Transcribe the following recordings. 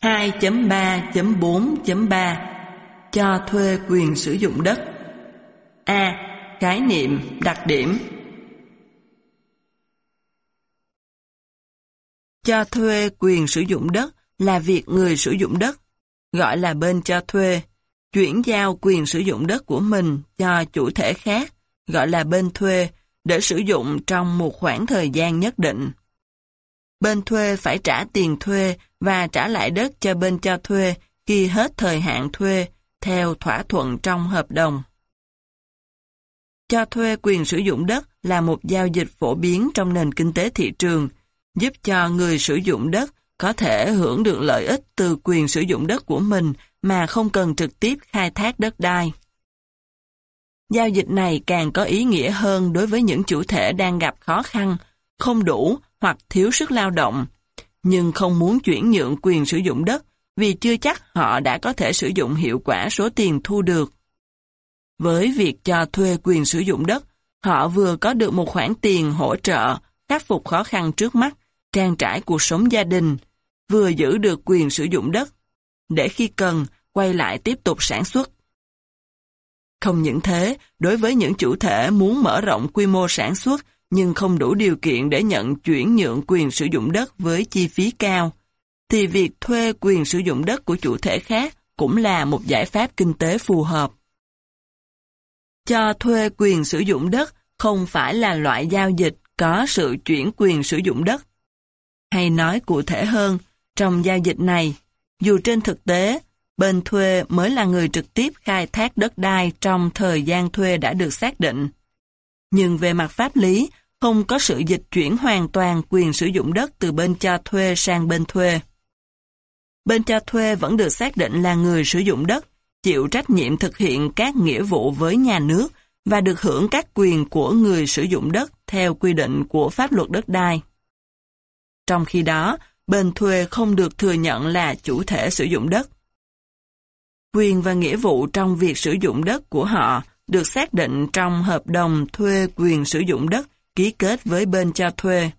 2.3.4.3 Cho thuê quyền sử dụng đất A. Khái niệm, đặc điểm Cho thuê quyền sử dụng đất là việc người sử dụng đất, gọi là bên cho thuê, chuyển giao quyền sử dụng đất của mình cho chủ thể khác, gọi là bên thuê, để sử dụng trong một khoảng thời gian nhất định. Bên thuê phải trả tiền thuê và trả lại đất cho bên cho thuê khi hết thời hạn thuê theo thỏa thuận trong hợp đồng. Cho thuê quyền sử dụng đất là một giao dịch phổ biến trong nền kinh tế thị trường, giúp cho người sử dụng đất có thể hưởng được lợi ích từ quyền sử dụng đất của mình mà không cần trực tiếp khai thác đất đai. Giao dịch này càng có ý nghĩa hơn đối với những chủ thể đang gặp khó khăn, không đủ hoặc thiếu sức lao động, nhưng không muốn chuyển nhượng quyền sử dụng đất vì chưa chắc họ đã có thể sử dụng hiệu quả số tiền thu được. Với việc cho thuê quyền sử dụng đất, họ vừa có được một khoản tiền hỗ trợ, khắc phục khó khăn trước mắt, trang trải cuộc sống gia đình, vừa giữ được quyền sử dụng đất, để khi cần quay lại tiếp tục sản xuất. Không những thế, đối với những chủ thể muốn mở rộng quy mô sản xuất nhưng không đủ điều kiện để nhận chuyển nhượng quyền sử dụng đất với chi phí cao, thì việc thuê quyền sử dụng đất của chủ thể khác cũng là một giải pháp kinh tế phù hợp. Cho thuê quyền sử dụng đất không phải là loại giao dịch có sự chuyển quyền sử dụng đất. Hay nói cụ thể hơn, trong giao dịch này, dù trên thực tế, bên thuê mới là người trực tiếp khai thác đất đai trong thời gian thuê đã được xác định. Nhưng về mặt pháp lý, không có sự dịch chuyển hoàn toàn quyền sử dụng đất từ bên cho thuê sang bên thuê. Bên cho thuê vẫn được xác định là người sử dụng đất, chịu trách nhiệm thực hiện các nghĩa vụ với nhà nước và được hưởng các quyền của người sử dụng đất theo quy định của pháp luật đất đai. Trong khi đó, bên thuê không được thừa nhận là chủ thể sử dụng đất. Quyền và nghĩa vụ trong việc sử dụng đất của họ được xác định trong hợp đồng thuê quyền sử dụng đất ký kết với bên cho thuê.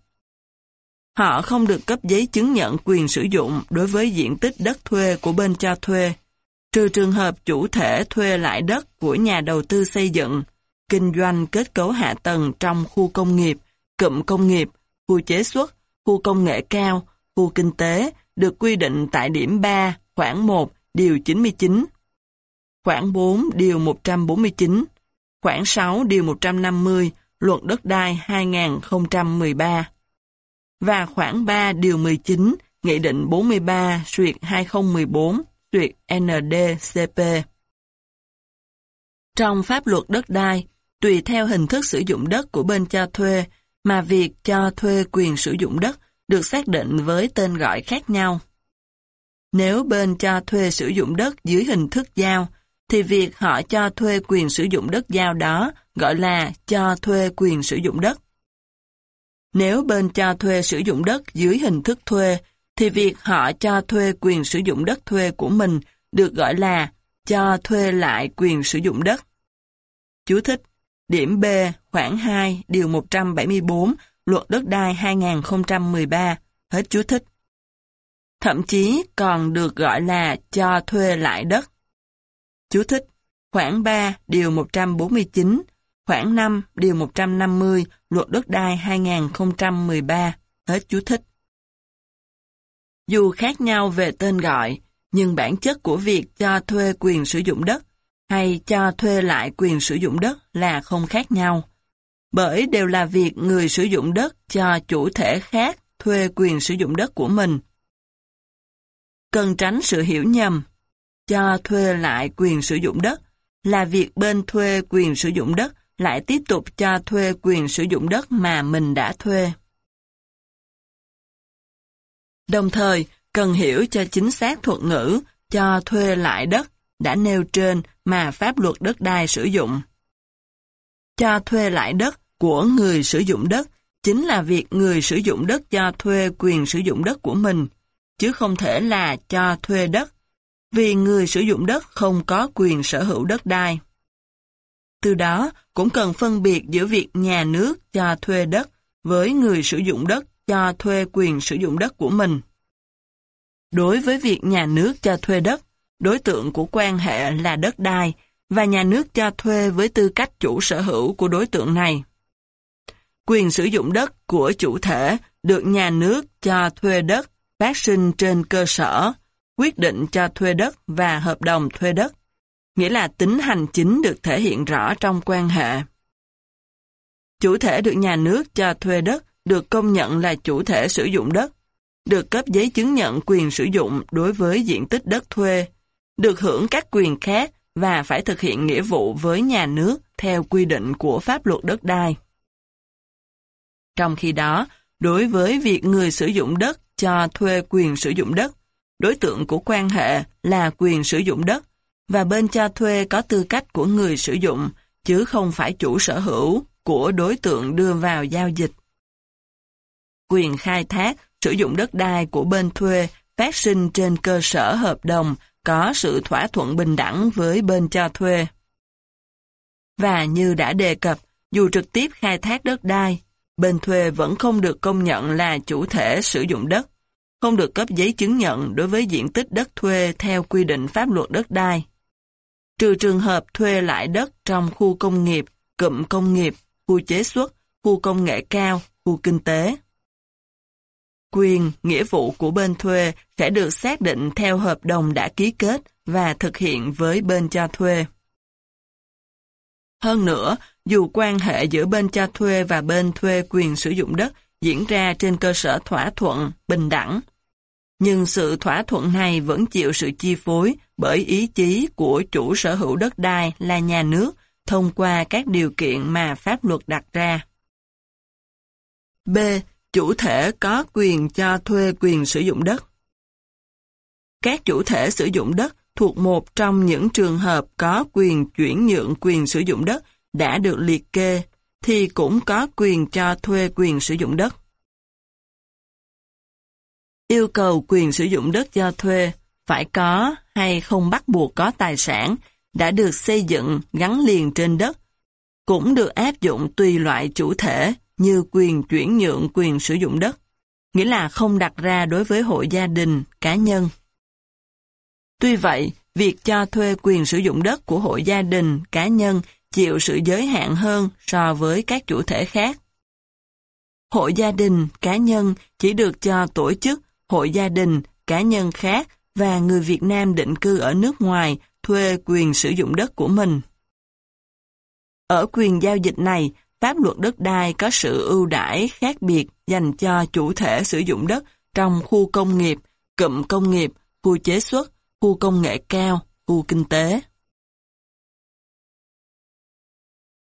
Họ không được cấp giấy chứng nhận quyền sử dụng đối với diện tích đất thuê của bên cho thuê, trừ trường hợp chủ thể thuê lại đất của nhà đầu tư xây dựng, kinh doanh kết cấu hạ tầng trong khu công nghiệp, cụm công nghiệp, khu chế xuất, khu công nghệ cao, khu kinh tế được quy định tại điểm 3, khoảng 1, điều 99, khoảng 4, điều 149, khoảng 6, điều 150, Luật Đất đai 2013 và khoảng 3 điều 19 Nghị định 43 suyệt 2014 suyệt NDCP. Trong pháp luật đất đai, tùy theo hình thức sử dụng đất của bên cho thuê mà việc cho thuê quyền sử dụng đất được xác định với tên gọi khác nhau. Nếu bên cho thuê sử dụng đất dưới hình thức giao, thì việc họ cho thuê quyền sử dụng đất giao đó gọi là cho thuê quyền sử dụng đất. Nếu bên cho thuê sử dụng đất dưới hình thức thuê, thì việc họ cho thuê quyền sử dụng đất thuê của mình được gọi là cho thuê lại quyền sử dụng đất. Chú thích Điểm B, khoảng 2, điều 174, Luật Đất đai 2013, hết chú thích. Thậm chí còn được gọi là cho thuê lại đất. Chú thích, khoảng 3, điều 149, khoảng 5, điều 150, Luật Đất đai 2013, hết chú thích. Dù khác nhau về tên gọi, nhưng bản chất của việc cho thuê quyền sử dụng đất hay cho thuê lại quyền sử dụng đất là không khác nhau. Bởi đều là việc người sử dụng đất cho chủ thể khác thuê quyền sử dụng đất của mình. Cần tránh sự hiểu nhầm, cho thuê lại quyền sử dụng đất là việc bên thuê quyền sử dụng đất lại tiếp tục cho thuê quyền sử dụng đất mà mình đã thuê. Đồng thời, cần hiểu cho chính xác thuật ngữ cho thuê lại đất đã nêu trên mà pháp luật đất đai sử dụng. Cho thuê lại đất của người sử dụng đất chính là việc người sử dụng đất cho thuê quyền sử dụng đất của mình, chứ không thể là cho thuê đất, vì người sử dụng đất không có quyền sở hữu đất đai. Từ đó, cũng cần phân biệt giữa việc nhà nước cho thuê đất với người sử dụng đất cho thuê quyền sử dụng đất của mình. Đối với việc nhà nước cho thuê đất, đối tượng của quan hệ là đất đai và nhà nước cho thuê với tư cách chủ sở hữu của đối tượng này. Quyền sử dụng đất của chủ thể được nhà nước cho thuê đất phát sinh trên cơ sở quyết định cho thuê đất và hợp đồng thuê đất, nghĩa là tính hành chính được thể hiện rõ trong quan hệ. Chủ thể được nhà nước cho thuê đất được công nhận là chủ thể sử dụng đất, được cấp giấy chứng nhận quyền sử dụng đối với diện tích đất thuê, được hưởng các quyền khác và phải thực hiện nghĩa vụ với nhà nước theo quy định của pháp luật đất đai. Trong khi đó, đối với việc người sử dụng đất cho thuê quyền sử dụng đất, đối tượng của quan hệ là quyền sử dụng đất và bên cho thuê có tư cách của người sử dụng chứ không phải chủ sở hữu của đối tượng đưa vào giao dịch. Quyền khai thác, sử dụng đất đai của bên thuê phát sinh trên cơ sở hợp đồng có sự thỏa thuận bình đẳng với bên cho thuê. Và như đã đề cập, dù trực tiếp khai thác đất đai, bên thuê vẫn không được công nhận là chủ thể sử dụng đất, không được cấp giấy chứng nhận đối với diện tích đất thuê theo quy định pháp luật đất đai. Trừ trường hợp thuê lại đất trong khu công nghiệp, cụm công nghiệp, khu chế xuất, khu công nghệ cao, khu kinh tế. Quyền, nghĩa vụ của bên thuê sẽ được xác định theo hợp đồng đã ký kết và thực hiện với bên cho thuê. Hơn nữa, dù quan hệ giữa bên cho thuê và bên thuê quyền sử dụng đất diễn ra trên cơ sở thỏa thuận, bình đẳng, nhưng sự thỏa thuận này vẫn chịu sự chi phối bởi ý chí của chủ sở hữu đất đai là nhà nước thông qua các điều kiện mà pháp luật đặt ra. B. Chủ thể có quyền cho thuê quyền sử dụng đất. Các chủ thể sử dụng đất thuộc một trong những trường hợp có quyền chuyển nhượng quyền sử dụng đất đã được liệt kê, thì cũng có quyền cho thuê quyền sử dụng đất. Yêu cầu quyền sử dụng đất cho thuê phải có hay không bắt buộc có tài sản đã được xây dựng gắn liền trên đất, cũng được áp dụng tùy loại chủ thể như quyền chuyển nhượng quyền sử dụng đất, nghĩa là không đặt ra đối với hội gia đình, cá nhân. Tuy vậy, việc cho thuê quyền sử dụng đất của hội gia đình, cá nhân chịu sự giới hạn hơn so với các chủ thể khác. Hội gia đình, cá nhân chỉ được cho tổ chức, hội gia đình, cá nhân khác và người Việt Nam định cư ở nước ngoài thuê quyền sử dụng đất của mình. Ở quyền giao dịch này, pháp luật đất đai có sự ưu đãi khác biệt dành cho chủ thể sử dụng đất trong khu công nghiệp, cụm công nghiệp, khu chế xuất, khu công nghệ cao, khu kinh tế.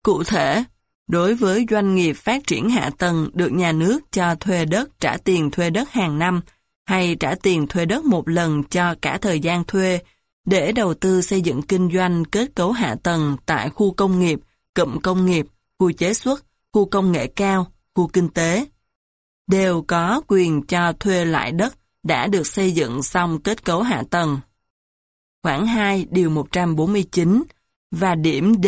Cụ thể, đối với doanh nghiệp phát triển hạ tầng được nhà nước cho thuê đất trả tiền thuê đất hàng năm hay trả tiền thuê đất một lần cho cả thời gian thuê để đầu tư xây dựng kinh doanh kết cấu hạ tầng tại khu công nghiệp, cụm công nghiệp, khu chế xuất, khu công nghệ cao, khu kinh tế, đều có quyền cho thuê lại đất đã được xây dựng xong kết cấu hạ tầng. Khoảng 2 điều 149 và điểm D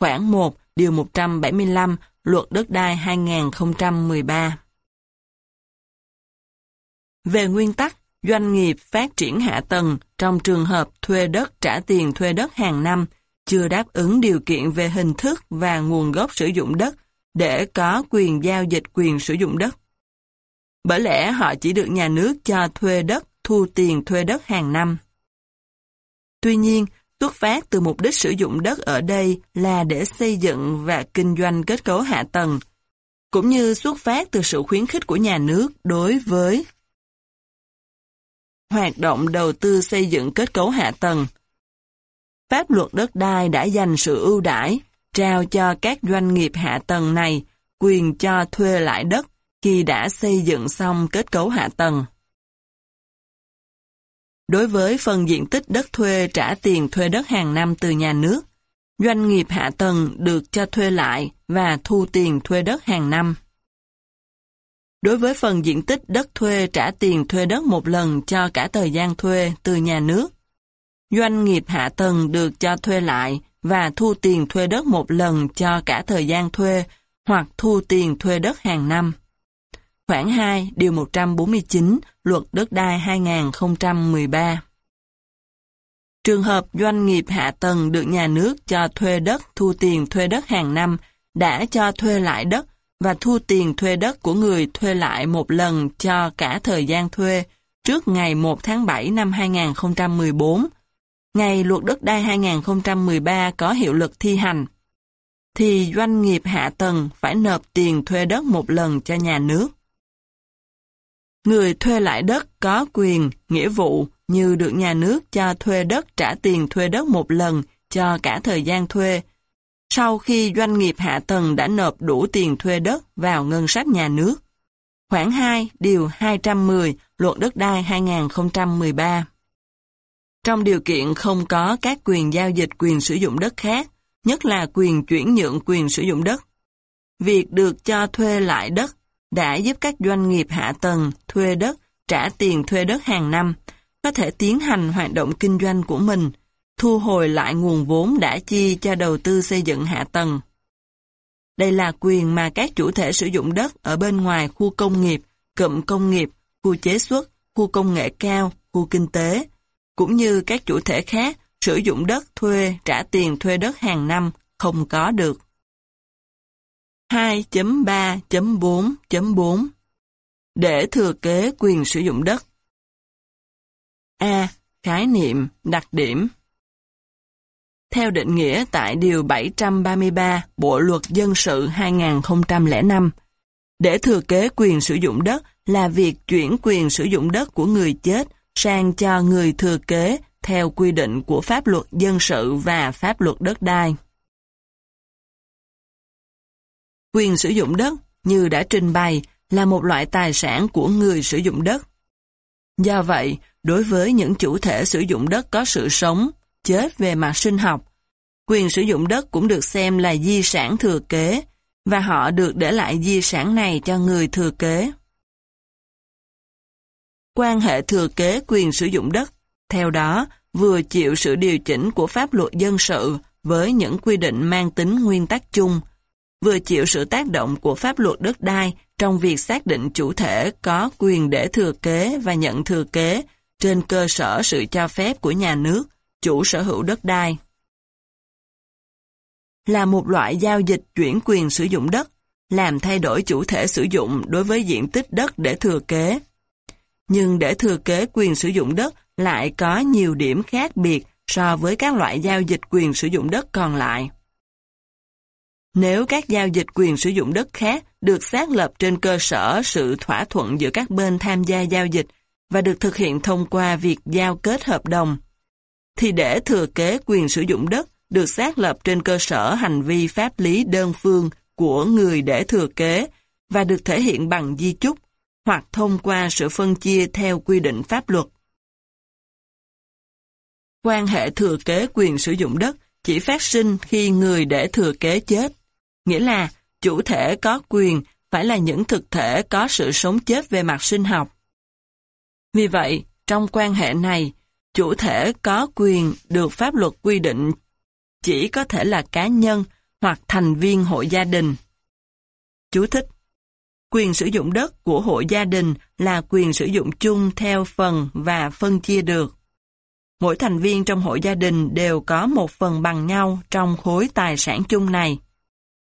khoảng 1 điều 175 Luật Đất đai 2013. Về nguyên tắc, doanh nghiệp phát triển hạ tầng trong trường hợp thuê đất trả tiền thuê đất hàng năm chưa đáp ứng điều kiện về hình thức và nguồn gốc sử dụng đất để có quyền giao dịch quyền sử dụng đất. Bởi lẽ họ chỉ được nhà nước cho thuê đất, thu tiền thuê đất hàng năm. Tuy nhiên, xuất phát từ mục đích sử dụng đất ở đây là để xây dựng và kinh doanh kết cấu hạ tầng, cũng như xuất phát từ sự khuyến khích của nhà nước đối với hoạt động đầu tư xây dựng kết cấu hạ tầng. Pháp luật đất đai đã dành sự ưu đãi, trao cho các doanh nghiệp hạ tầng này quyền cho thuê lại đất khi đã xây dựng xong kết cấu hạ tầng. Đối với phần diện tích đất thuê trả tiền thuê đất hàng năm từ nhà nước, doanh nghiệp hạ tầng được cho thuê lại và thu tiền thuê đất hàng năm. Đối với phần diện tích đất thuê trả tiền thuê đất một lần cho cả thời gian thuê từ nhà nước, doanh nghiệp hạ tầng được cho thuê lại và thu tiền thuê đất một lần cho cả thời gian thuê hoặc thu tiền thuê đất hàng năm. Khoảng 2, Điều 149, Luật Đất đai 2013. Trường hợp doanh nghiệp hạ tầng được nhà nước cho thuê đất thu tiền thuê đất hàng năm đã cho thuê lại đất và thu tiền thuê đất của người thuê lại một lần cho cả thời gian thuê trước ngày 1 tháng 7 năm 2014, ngày luật đất đai 2013 có hiệu lực thi hành, thì doanh nghiệp hạ tầng phải nộp tiền thuê đất một lần cho nhà nước. Người thuê lại đất có quyền, nghĩa vụ như được nhà nước cho thuê đất trả tiền thuê đất một lần cho cả thời gian thuê, sau khi doanh nghiệp hạ tầng đã nộp đủ tiền thuê đất vào ngân sách nhà nước. Khoảng 2, điều 210, Luật Đất đai 2013. Trong điều kiện không có các quyền giao dịch quyền sử dụng đất khác, nhất là quyền chuyển nhượng quyền sử dụng đất, việc được cho thuê lại đất đã giúp các doanh nghiệp hạ tầng thuê đất trả tiền thuê đất hàng năm, có thể tiến hành hoạt động kinh doanh của mình, thu hồi lại nguồn vốn đã chi cho đầu tư xây dựng hạ tầng. Đây là quyền mà các chủ thể sử dụng đất ở bên ngoài khu công nghiệp, cụm công nghiệp, khu chế xuất, khu công nghệ cao, khu kinh tế, cũng như các chủ thể khác sử dụng đất thuê trả tiền thuê đất hàng năm không có được. 2.3.4.4 Để thừa kế quyền sử dụng đất A. Khái niệm, đặc điểm Theo định nghĩa tại Điều 733 Bộ Luật Dân sự 2005, để thừa kế quyền sử dụng đất là việc chuyển quyền sử dụng đất của người chết sang cho người thừa kế theo quy định của pháp luật dân sự và pháp luật đất đai. Quyền sử dụng đất, như đã trình bày, là một loại tài sản của người sử dụng đất. Do vậy, đối với những chủ thể sử dụng đất có sự sống, chết về mặt sinh học, quyền sử dụng đất cũng được xem là di sản thừa kế, và họ được để lại di sản này cho người thừa kế. Quan hệ thừa kế quyền sử dụng đất, theo đó, vừa chịu sự điều chỉnh của pháp luật dân sự với những quy định mang tính nguyên tắc chung, vừa chịu sự tác động của pháp luật đất đai trong việc xác định chủ thể có quyền để thừa kế và nhận thừa kế trên cơ sở sự cho phép của nhà nước, chủ sở hữu đất đai. Là một loại giao dịch chuyển quyền sử dụng đất, làm thay đổi chủ thể sử dụng đối với diện tích đất để thừa kế. Nhưng để thừa kế quyền sử dụng đất lại có nhiều điểm khác biệt so với các loại giao dịch quyền sử dụng đất còn lại. Nếu các giao dịch quyền sử dụng đất khác được xác lập trên cơ sở sự thỏa thuận giữa các bên tham gia giao dịch và được thực hiện thông qua việc giao kết hợp đồng, thì để thừa kế quyền sử dụng đất được xác lập trên cơ sở hành vi pháp lý đơn phương của người để thừa kế và được thể hiện bằng di chúc hoặc thông qua sự phân chia theo quy định pháp luật. Quan hệ thừa kế quyền sử dụng đất chỉ phát sinh khi người để thừa kế chết, nghĩa là chủ thể có quyền phải là những thực thể có sự sống chết về mặt sinh học. Vì vậy, trong quan hệ này, chủ thể có quyền được pháp luật quy định chỉ có thể là cá nhân hoặc thành viên hội gia đình. Chú thích Quyền sử dụng đất của hội gia đình là quyền sử dụng chung theo phần và phân chia được. Mỗi thành viên trong hội gia đình đều có một phần bằng nhau trong khối tài sản chung này.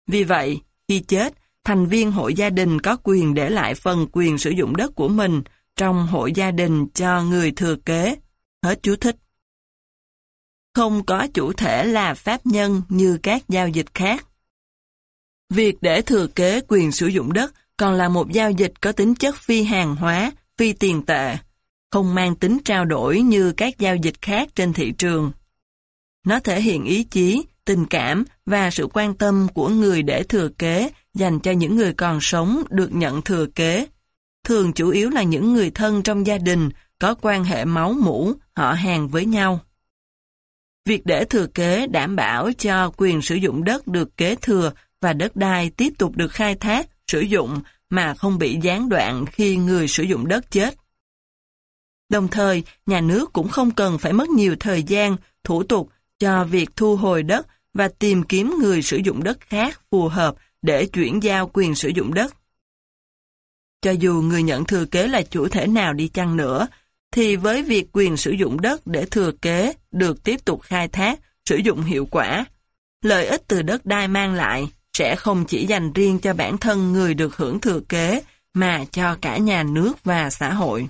Vì vậy, khi chết, thành viên hội gia đình có quyền để lại phần quyền sử dụng đất của mình trong hội gia đình cho người thừa kế. Hết chú thích. Không có chủ thể là pháp nhân như các giao dịch khác. Việc để thừa kế quyền sử dụng đất còn là một giao dịch có tính chất phi hàng hóa, phi tiền tệ, không mang tính trao đổi như các giao dịch khác trên thị trường. Nó thể hiện ý chí, tình cảm và sự quan tâm của người để thừa kế dành cho những người còn sống được nhận thừa kế. Thường chủ yếu là những người thân trong gia đình có quan hệ máu mủ, họ hàng với nhau. Việc để thừa kế đảm bảo cho quyền sử dụng đất được kế thừa và đất đai tiếp tục được khai thác, sử dụng mà không bị gián đoạn khi người sử dụng đất chết. Đồng thời, nhà nước cũng không cần phải mất nhiều thời gian, thủ tục cho việc thu hồi đất và tìm kiếm người sử dụng đất khác phù hợp để chuyển giao quyền sử dụng đất. Cho dù người nhận thừa kế là chủ thể nào đi chăng nữa, thì với việc quyền sử dụng đất để thừa kế được tiếp tục khai thác, sử dụng hiệu quả, lợi ích từ đất đai mang lại sẽ không chỉ dành riêng cho bản thân người được hưởng thừa kế, mà cho cả nhà nước và xã hội.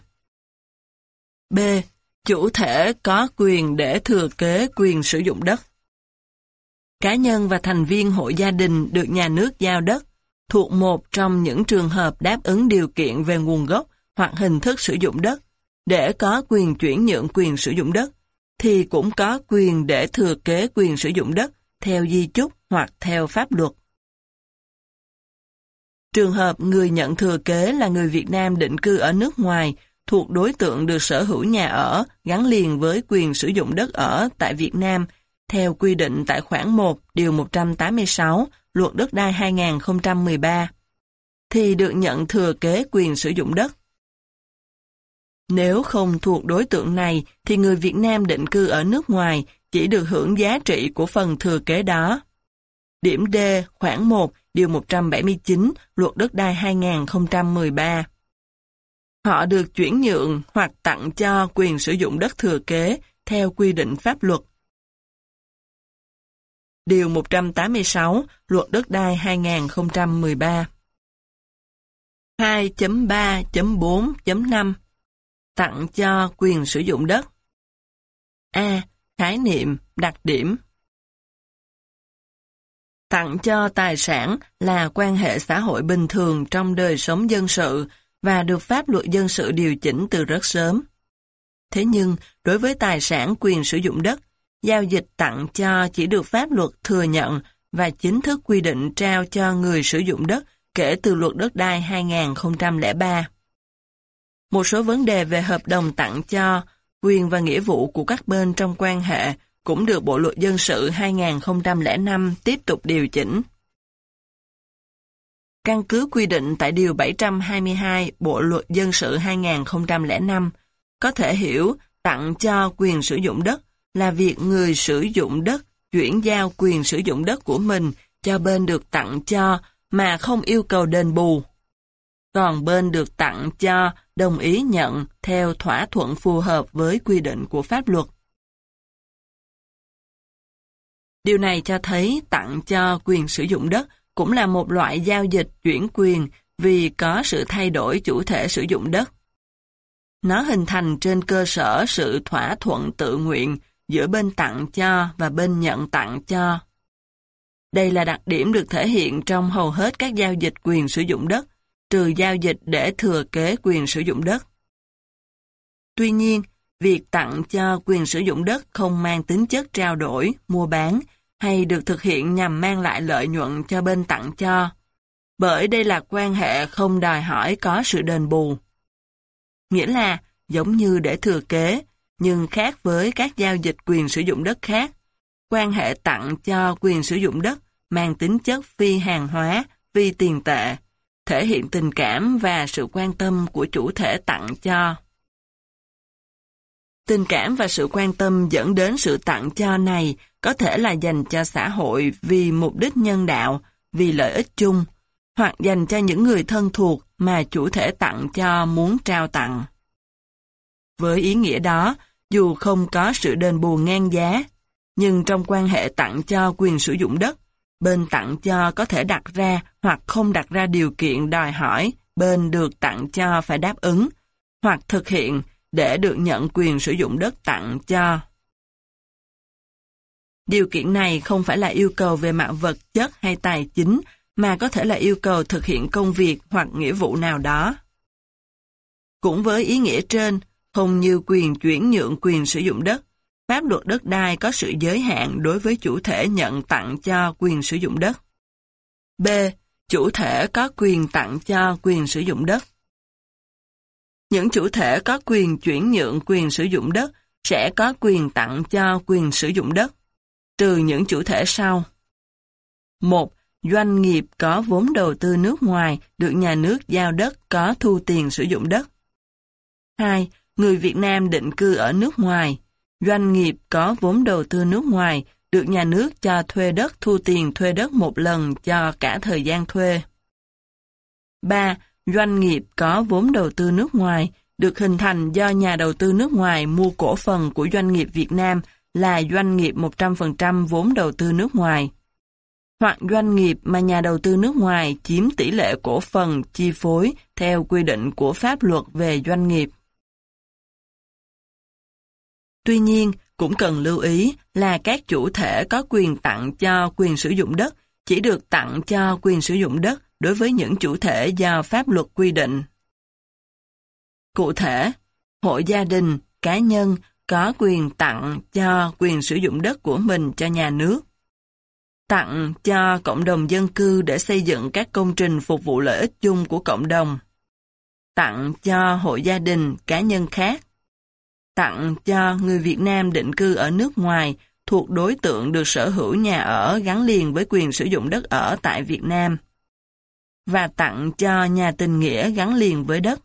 B. Chủ thể có quyền để thừa kế quyền sử dụng đất. Cá nhân và thành viên hộ gia đình được nhà nước giao đất thuộc một trong những trường hợp đáp ứng điều kiện về nguồn gốc hoặc hình thức sử dụng đất để có quyền chuyển nhượng quyền sử dụng đất, thì cũng có quyền để thừa kế quyền sử dụng đất theo di chúc hoặc theo pháp luật. Trường hợp người nhận thừa kế là người Việt Nam định cư ở nước ngoài thuộc đối tượng được sở hữu nhà ở gắn liền với quyền sử dụng đất ở tại Việt Nam theo quy định tại khoản 1 điều 186 Luật Đất đai 2013 thì được nhận thừa kế quyền sử dụng đất. Nếu không thuộc đối tượng này, thì người Việt Nam định cư ở nước ngoài chỉ được hưởng giá trị của phần thừa kế đó. Điểm D, khoản 1 điều 179 Luật Đất đai 2013 Họ được chuyển nhượng hoặc tặng cho quyền sử dụng đất thừa kế theo quy định pháp luật. Điều 186 Luật Đất đai 2013 2.3.4.5 Tặng cho quyền sử dụng đất A. Khái niệm, đặc điểm Tặng cho tài sản là quan hệ xã hội bình thường trong đời sống dân sự và được pháp luật dân sự điều chỉnh từ rất sớm. Thế nhưng, đối với tài sản quyền sử dụng đất, giao dịch tặng cho chỉ được pháp luật thừa nhận và chính thức quy định trao cho người sử dụng đất kể từ luật đất đai 2003. Một số vấn đề về hợp đồng tặng cho, quyền và nghĩa vụ của các bên trong quan hệ cũng được Bộ Luật Dân sự 2005 tiếp tục điều chỉnh. Căn cứ quy định tại Điều 722 Bộ Luật Dân sự 2005, có thể hiểu tặng cho quyền sử dụng đất là việc người sử dụng đất, chuyển giao quyền sử dụng đất của mình cho bên được tặng cho mà không yêu cầu đền bù. Còn bên được tặng cho đồng ý nhận theo thỏa thuận phù hợp với quy định của pháp luật. Điều này cho thấy tặng cho quyền sử dụng đất cũng là một loại giao dịch chuyển quyền vì có sự thay đổi chủ thể sử dụng đất. Nó hình thành trên cơ sở sự thỏa thuận tự nguyện giữa bên tặng cho và bên nhận tặng cho. Đây là đặc điểm được thể hiện trong hầu hết các giao dịch quyền sử dụng đất, trừ giao dịch để thừa kế quyền sử dụng đất. Tuy nhiên, việc tặng cho quyền sử dụng đất không mang tính chất trao đổi, mua bán, hay được thực hiện nhằm mang lại lợi nhuận cho bên tặng cho, bởi đây là quan hệ không đòi hỏi có sự đền bù. Nghĩa là, giống như để thừa kế, nhưng khác với các giao dịch quyền sử dụng đất khác, quan hệ tặng cho quyền sử dụng đất mang tính chất phi hàng hóa, phi tiền tệ, thể hiện tình cảm và sự quan tâm của chủ thể tặng cho. Tình cảm và sự quan tâm dẫn đến sự tặng cho này có thể là dành cho xã hội vì mục đích nhân đạo, vì lợi ích chung, hoặc dành cho những người thân thuộc mà chủ thể tặng cho muốn trao tặng. Với ý nghĩa đó, dù không có sự đền bù ngang giá, nhưng trong quan hệ tặng cho quyền sử dụng đất, bên tặng cho có thể đặt ra hoặc không đặt ra điều kiện đòi hỏi bên được tặng cho phải đáp ứng, hoặc thực hiện để được nhận quyền sử dụng đất tặng cho. Điều kiện này không phải là yêu cầu về mặt vật chất hay tài chính, mà có thể là yêu cầu thực hiện công việc hoặc nghĩa vụ nào đó. Cũng với ý nghĩa trên, không như quyền chuyển nhượng quyền sử dụng đất, pháp luật đất đai có sự giới hạn đối với chủ thể nhận tặng cho quyền sử dụng đất. B. Chủ thể có quyền tặng cho quyền sử dụng đất. Những chủ thể có quyền chuyển nhượng quyền sử dụng đất sẽ có quyền tặng cho quyền sử dụng đất, trừ những chủ thể sau. 1. Doanh nghiệp có vốn đầu tư nước ngoài được nhà nước giao đất có thu tiền sử dụng đất. 2. Người Việt Nam định cư ở nước ngoài. Doanh nghiệp có vốn đầu tư nước ngoài, được nhà nước cho thuê đất, thu tiền thuê đất một lần cho cả thời gian thuê. 3. doanh nghiệp có vốn đầu tư nước ngoài, được hình thành do nhà đầu tư nước ngoài mua cổ phần của doanh nghiệp Việt Nam là doanh nghiệp 100% vốn đầu tư nước ngoài. Hoặc doanh nghiệp mà nhà đầu tư nước ngoài chiếm tỷ lệ cổ phần chi phối theo quy định của pháp luật về doanh nghiệp. Tuy nhiên, cũng cần lưu ý là các chủ thể có quyền tặng cho quyền sử dụng đất chỉ được tặng cho quyền sử dụng đất đối với những chủ thể do pháp luật quy định. Cụ thể, hộ gia đình, cá nhân có quyền tặng cho quyền sử dụng đất của mình cho nhà nước. Tặng cho cộng đồng dân cư để xây dựng các công trình phục vụ lợi ích chung của cộng đồng. Tặng cho hộ gia đình, cá nhân khác. Tặng cho người Việt Nam định cư ở nước ngoài thuộc đối tượng được sở hữu nhà ở gắn liền với quyền sử dụng đất ở tại Việt Nam. Và tặng cho nhà tình nghĩa gắn liền với đất.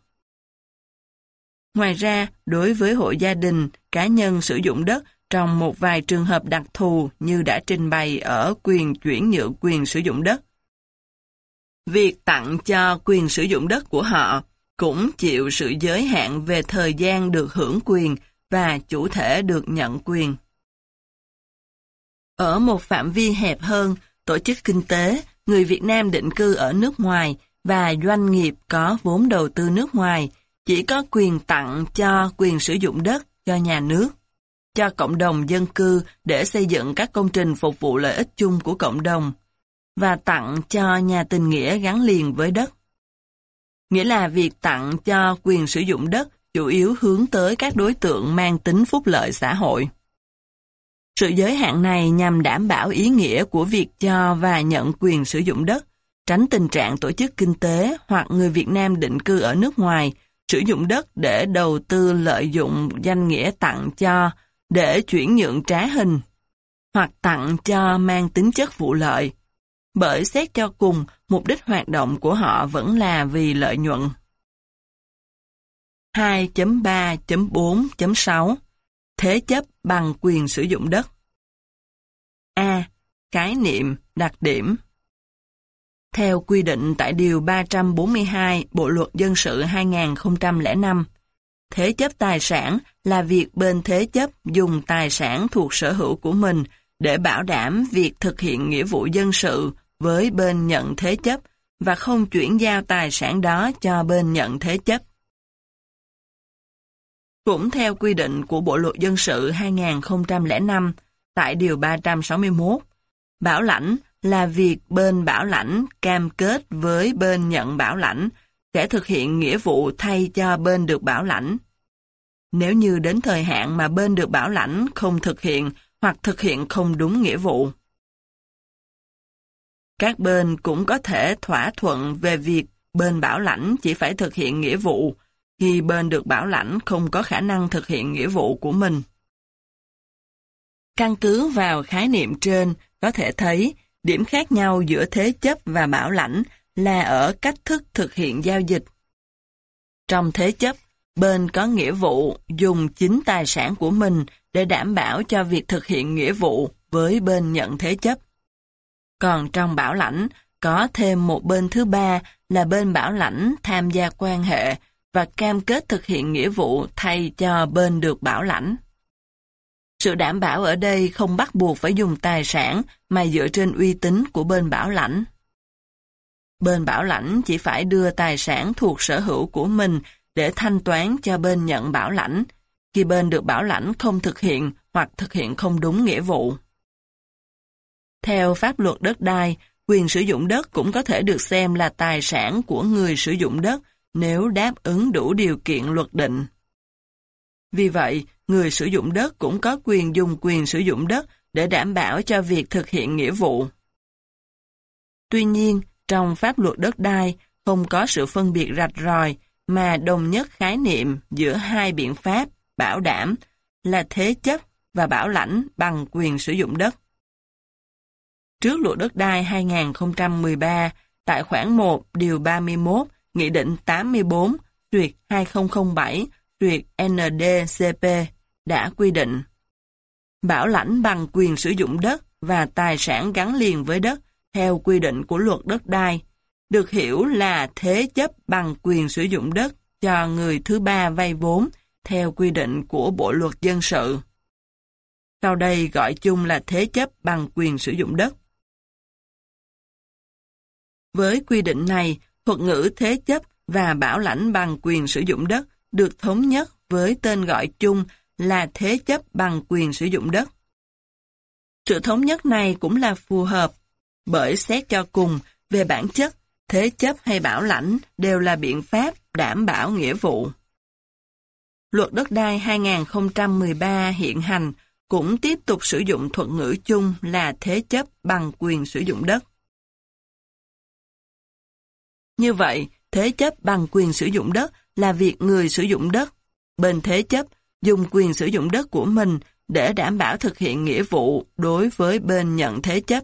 Ngoài ra, đối với hộ gia đình, cá nhân sử dụng đất trong một vài trường hợp đặc thù như đã trình bày ở quyền chuyển nhượng quyền sử dụng đất. Việc tặng cho quyền sử dụng đất của họ cũng chịu sự giới hạn về thời gian được hưởng quyền và chủ thể được nhận quyền. Ở một phạm vi hẹp hơn, tổ chức kinh tế, người Việt Nam định cư ở nước ngoài và doanh nghiệp có vốn đầu tư nước ngoài chỉ có quyền tặng cho quyền sử dụng đất cho nhà nước, cho cộng đồng dân cư để xây dựng các công trình phục vụ lợi ích chung của cộng đồng, và tặng cho nhà tình nghĩa gắn liền với đất. Nghĩa là việc tặng cho quyền sử dụng đất chủ yếu hướng tới các đối tượng mang tính phúc lợi xã hội. Sự giới hạn này nhằm đảm bảo ý nghĩa của việc cho và nhận quyền sử dụng đất, tránh tình trạng tổ chức kinh tế hoặc người Việt Nam định cư ở nước ngoài sử dụng đất để đầu tư lợi dụng danh nghĩa tặng cho để chuyển nhượng trá hình hoặc tặng cho mang tính chất vụ lợi. Bởi xét cho cùng, mục đích hoạt động của họ vẫn là vì lợi nhuận. 2.3.4.6 Thế chấp bằng quyền sử dụng đất A. Khái niệm, đặc điểm Theo quy định tại Điều 342 Bộ Luật Dân sự 2005, thế chấp tài sản là việc bên thế chấp dùng tài sản thuộc sở hữu của mình để bảo đảm việc thực hiện nghĩa vụ dân sự với bên nhận thế chấp và không chuyển giao tài sản đó cho bên nhận thế chấp. Cũng theo quy định của Bộ Luật Dân sự 2005, tại Điều 361, bảo lãnh là việc bên bảo lãnh cam kết với bên nhận bảo lãnh sẽ thực hiện nghĩa vụ thay cho bên được bảo lãnh. Nếu như đến thời hạn mà bên được bảo lãnh không thực hiện hoặc thực hiện không đúng nghĩa vụ. Các bên cũng có thể thỏa thuận về việc bên bảo lãnh chỉ phải thực hiện nghĩa vụ khi bên được bảo lãnh không có khả năng thực hiện nghĩa vụ của mình. Căn cứ vào khái niệm trên, có thể thấy điểm khác nhau giữa thế chấp và bảo lãnh là ở cách thức thực hiện giao dịch. Trong thế chấp, bên có nghĩa vụ dùng chính tài sản của mình để đảm bảo cho việc thực hiện nghĩa vụ với bên nhận thế chấp. Còn trong bảo lãnh, có thêm một bên thứ ba là bên bảo lãnh tham gia quan hệ và cam kết thực hiện nghĩa vụ thay cho bên được bảo lãnh. Sự đảm bảo ở đây không bắt buộc phải dùng tài sản mà dựa trên uy tín của bên bảo lãnh. Bên bảo lãnh chỉ phải đưa tài sản thuộc sở hữu của mình để thanh toán cho bên nhận bảo lãnh, khi bên được bảo lãnh không thực hiện hoặc thực hiện không đúng nghĩa vụ. Theo pháp luật đất đai, quyền sử dụng đất cũng có thể được xem là tài sản của người sử dụng đất nếu đáp ứng đủ điều kiện luật định. Vì vậy, người sử dụng đất cũng có quyền dùng quyền sử dụng đất để đảm bảo cho việc thực hiện nghĩa vụ. Tuy nhiên, trong pháp luật đất đai không có sự phân biệt rạch ròi mà đồng nhất khái niệm giữa hai biện pháp bảo đảm là thế chấp và bảo lãnh bằng quyền sử dụng đất. Trước luật đất đai 2013, tại khoản 1 điều 31, Nghị định 84, duyệt 2007, duyệt NDCP đã quy định bảo lãnh bằng quyền sử dụng đất và tài sản gắn liền với đất theo quy định của luật đất đai được hiểu là thế chấp bằng quyền sử dụng đất cho người thứ ba vay vốn theo quy định của Bộ Luật Dân sự. Sau đây gọi chung là thế chấp bằng quyền sử dụng đất. Với quy định này, thuật ngữ thế chấp và bảo lãnh bằng quyền sử dụng đất được thống nhất với tên gọi chung là thế chấp bằng quyền sử dụng đất. Sự thống nhất này cũng là phù hợp, bởi xét cho cùng, về bản chất, thế chấp hay bảo lãnh đều là biện pháp đảm bảo nghĩa vụ. Luật đất đai 2013 hiện hành cũng tiếp tục sử dụng thuật ngữ chung là thế chấp bằng quyền sử dụng đất. Như vậy, thế chấp bằng quyền sử dụng đất là việc người sử dụng đất, bên thế chấp dùng quyền sử dụng đất của mình để đảm bảo thực hiện nghĩa vụ đối với bên nhận thế chấp.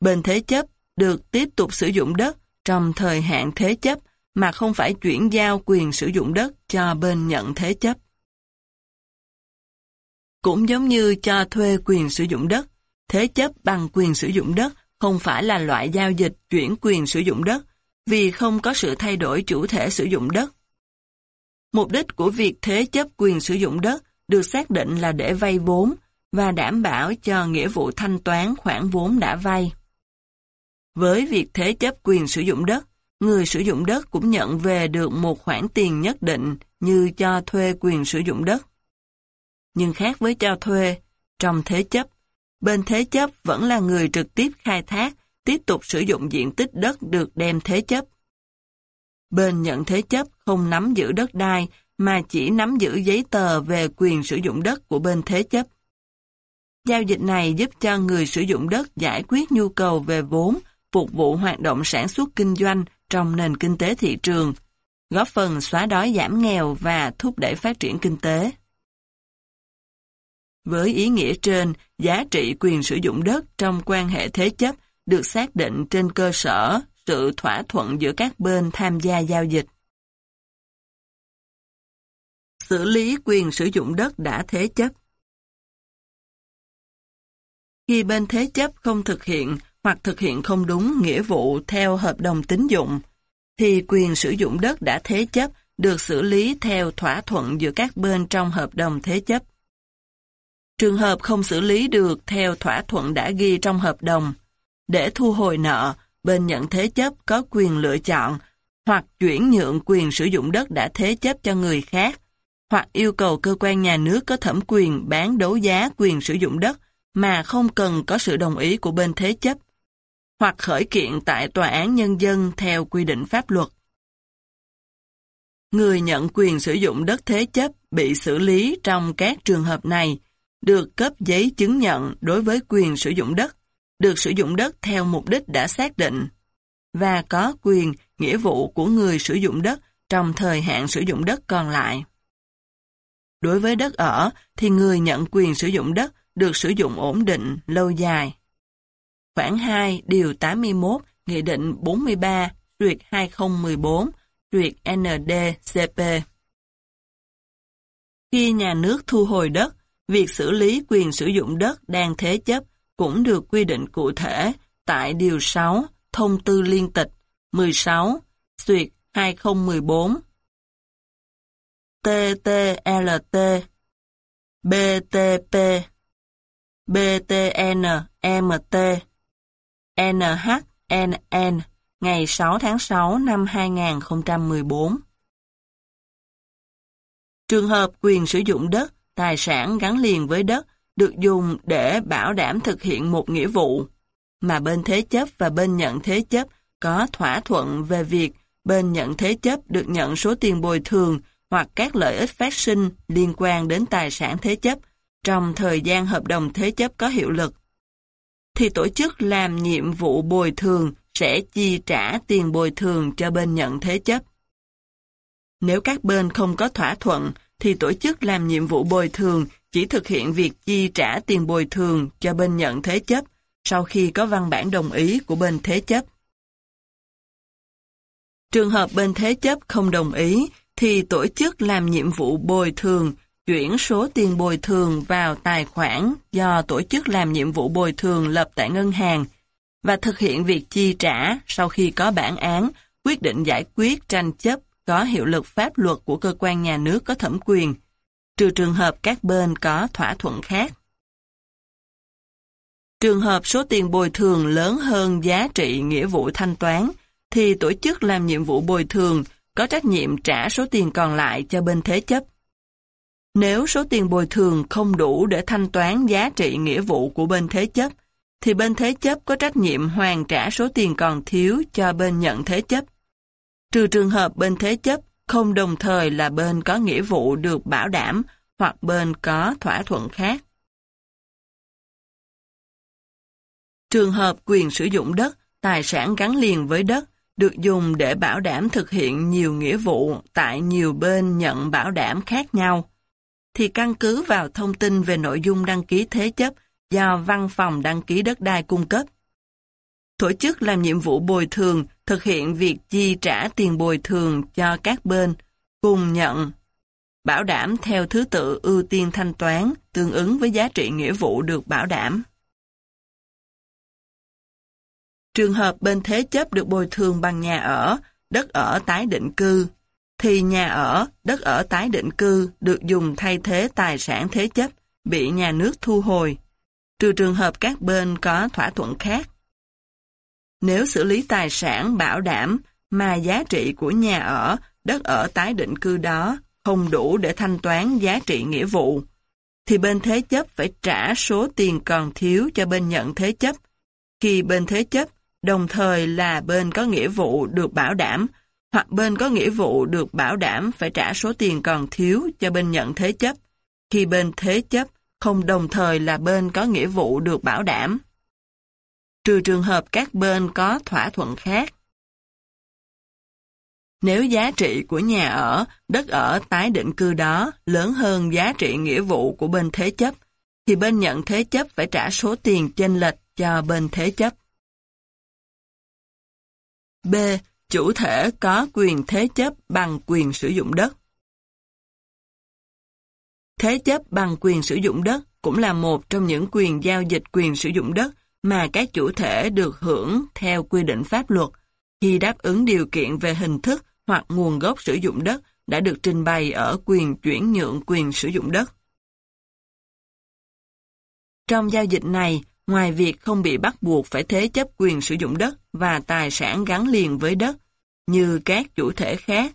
Bên thế chấp được tiếp tục sử dụng đất trong thời hạn thế chấp mà không phải chuyển giao quyền sử dụng đất cho bên nhận thế chấp. Cũng giống như cho thuê quyền sử dụng đất, thế chấp bằng quyền sử dụng đất không phải là loại giao dịch chuyển quyền sử dụng đất vì không có sự thay đổi chủ thể sử dụng đất. Mục đích của việc thế chấp quyền sử dụng đất được xác định là để vay vốn và đảm bảo cho nghĩa vụ thanh toán khoản vốn đã vay. Với việc thế chấp quyền sử dụng đất, người sử dụng đất cũng nhận về được một khoản tiền nhất định như cho thuê quyền sử dụng đất. Nhưng khác với cho thuê, trong thế chấp, bên thế chấp vẫn là người trực tiếp khai thác, tiếp tục sử dụng diện tích đất được đem thế chấp. Bên nhận thế chấp không nắm giữ đất đai mà chỉ nắm giữ giấy tờ về quyền sử dụng đất của bên thế chấp. Giao dịch này giúp cho người sử dụng đất giải quyết nhu cầu về vốn, phục vụ hoạt động sản xuất kinh doanh trong nền kinh tế thị trường, góp phần xóa đói giảm nghèo và thúc đẩy phát triển kinh tế. Với ý nghĩa trên, giá trị quyền sử dụng đất trong quan hệ thế chấp được xác định trên cơ sở sự thỏa thuận giữa các bên tham gia giao dịch. Xử lý quyền sử dụng đất đã thế chấp Khi bên thế chấp không thực hiện hoặc thực hiện không đúng nghĩa vụ theo hợp đồng tín dụng, thì quyền sử dụng đất đã thế chấp được xử lý theo thỏa thuận giữa các bên trong hợp đồng thế chấp. Trường hợp không xử lý được theo thỏa thuận đã ghi trong hợp đồng, để thu hồi nợ, bên nhận thế chấp có quyền lựa chọn hoặc chuyển nhượng quyền sử dụng đất đã thế chấp cho người khác, hoặc yêu cầu cơ quan nhà nước có thẩm quyền bán đấu giá quyền sử dụng đất mà không cần có sự đồng ý của bên thế chấp, hoặc khởi kiện tại tòa án nhân dân theo quy định pháp luật. Người nhận quyền sử dụng đất thế chấp bị xử lý trong các trường hợp này được cấp giấy chứng nhận đối với quyền sử dụng đất, được sử dụng đất theo mục đích đã xác định, và có quyền, nghĩa vụ của người sử dụng đất trong thời hạn sử dụng đất còn lại. Đối với đất ở, thì người nhận quyền sử dụng đất được sử dụng ổn định, lâu dài. Khoảng 2 Điều 81 Nghị định 43 Duyệt 2014 Duyệt NDCP Khi nhà nước thu hồi đất, việc xử lý quyền sử dụng đất đang thế chấp cũng được quy định cụ thể tại Điều 6 Thông tư Liên tịch 16 Xuyệt 2014 TTLT BTP BTNMT NHNN ngày 6 tháng 6 năm 2014. Trường hợp quyền sử dụng đất, tài sản gắn liền với đất được dùng để bảo đảm thực hiện một nghĩa vụ, mà bên thế chấp và bên nhận thế chấp có thỏa thuận về việc bên nhận thế chấp được nhận số tiền bồi thường hoặc các lợi ích phát sinh liên quan đến tài sản thế chấp trong thời gian hợp đồng thế chấp có hiệu lực thì tổ chức làm nhiệm vụ bồi thường sẽ chi trả tiền bồi thường cho bên nhận thế chấp. Nếu các bên không có thỏa thuận, thì tổ chức làm nhiệm vụ bồi thường chỉ thực hiện việc chi trả tiền bồi thường cho bên nhận thế chấp sau khi có văn bản đồng ý của bên thế chấp. Trường hợp bên thế chấp không đồng ý, thì tổ chức làm nhiệm vụ bồi thường chuyển số tiền bồi thường vào tài khoản do tổ chức làm nhiệm vụ bồi thường lập tại ngân hàng, và thực hiện việc chi trả sau khi có bản án, quyết định giải quyết tranh chấp có hiệu lực pháp luật của cơ quan nhà nước có thẩm quyền, trừ trường hợp các bên có thỏa thuận khác. Trường hợp số tiền bồi thường lớn hơn giá trị nghĩa vụ thanh toán, thì tổ chức làm nhiệm vụ bồi thường có trách nhiệm trả số tiền còn lại cho bên thế chấp. Nếu số tiền bồi thường không đủ để thanh toán giá trị nghĩa vụ của bên thế chấp, thì bên thế chấp có trách nhiệm hoàn trả số tiền còn thiếu cho bên nhận thế chấp. Trừ trường hợp bên thế chấp không đồng thời là bên có nghĩa vụ được bảo đảm hoặc bên có thỏa thuận khác. Trường hợp quyền sử dụng đất, tài sản gắn liền với đất, được dùng để bảo đảm thực hiện nhiều nghĩa vụ tại nhiều bên nhận bảo đảm khác nhau, thì căn cứ vào thông tin về nội dung đăng ký thế chấp do văn phòng đăng ký đất đai cung cấp. Tổ chức làm nhiệm vụ bồi thường thực hiện việc chi trả tiền bồi thường cho các bên, cùng nhận, bảo đảm theo thứ tự ưu tiên thanh toán tương ứng với giá trị nghĩa vụ được bảo đảm. Trường hợp bên thế chấp được bồi thường bằng nhà ở, đất ở tái định cư, thì nhà ở, đất ở tái định cư được dùng thay thế tài sản thế chấp bị nhà nước thu hồi, trừ trường hợp các bên có thỏa thuận khác. Nếu xử lý tài sản bảo đảm mà giá trị của nhà ở, đất ở tái định cư đó không đủ để thanh toán giá trị nghĩa vụ, thì bên thế chấp phải trả số tiền còn thiếu cho bên nhận thế chấp. Khi bên thế chấp đồng thời là bên có nghĩa vụ được bảo đảm, hoặc bên có nghĩa vụ được bảo đảm phải trả số tiền còn thiếu cho bên nhận thế chấp, khi bên thế chấp không đồng thời là bên có nghĩa vụ được bảo đảm. Trừ trường hợp các bên có thỏa thuận khác. Nếu giá trị của nhà ở, đất ở tái định cư đó lớn hơn giá trị nghĩa vụ của bên thế chấp, thì bên nhận thế chấp phải trả số tiền chênh lệch cho bên thế chấp. B. Chủ thể có quyền thế chấp bằng quyền sử dụng đất. Thế chấp bằng quyền sử dụng đất cũng là một trong những quyền giao dịch quyền sử dụng đất mà các chủ thể được hưởng theo quy định pháp luật khi đáp ứng điều kiện về hình thức hoặc nguồn gốc sử dụng đất đã được trình bày ở quyền chuyển nhượng quyền sử dụng đất. Trong giao dịch này, ngoài việc không bị bắt buộc phải thế chấp quyền sử dụng đất và tài sản gắn liền với đất, như các chủ thể khác,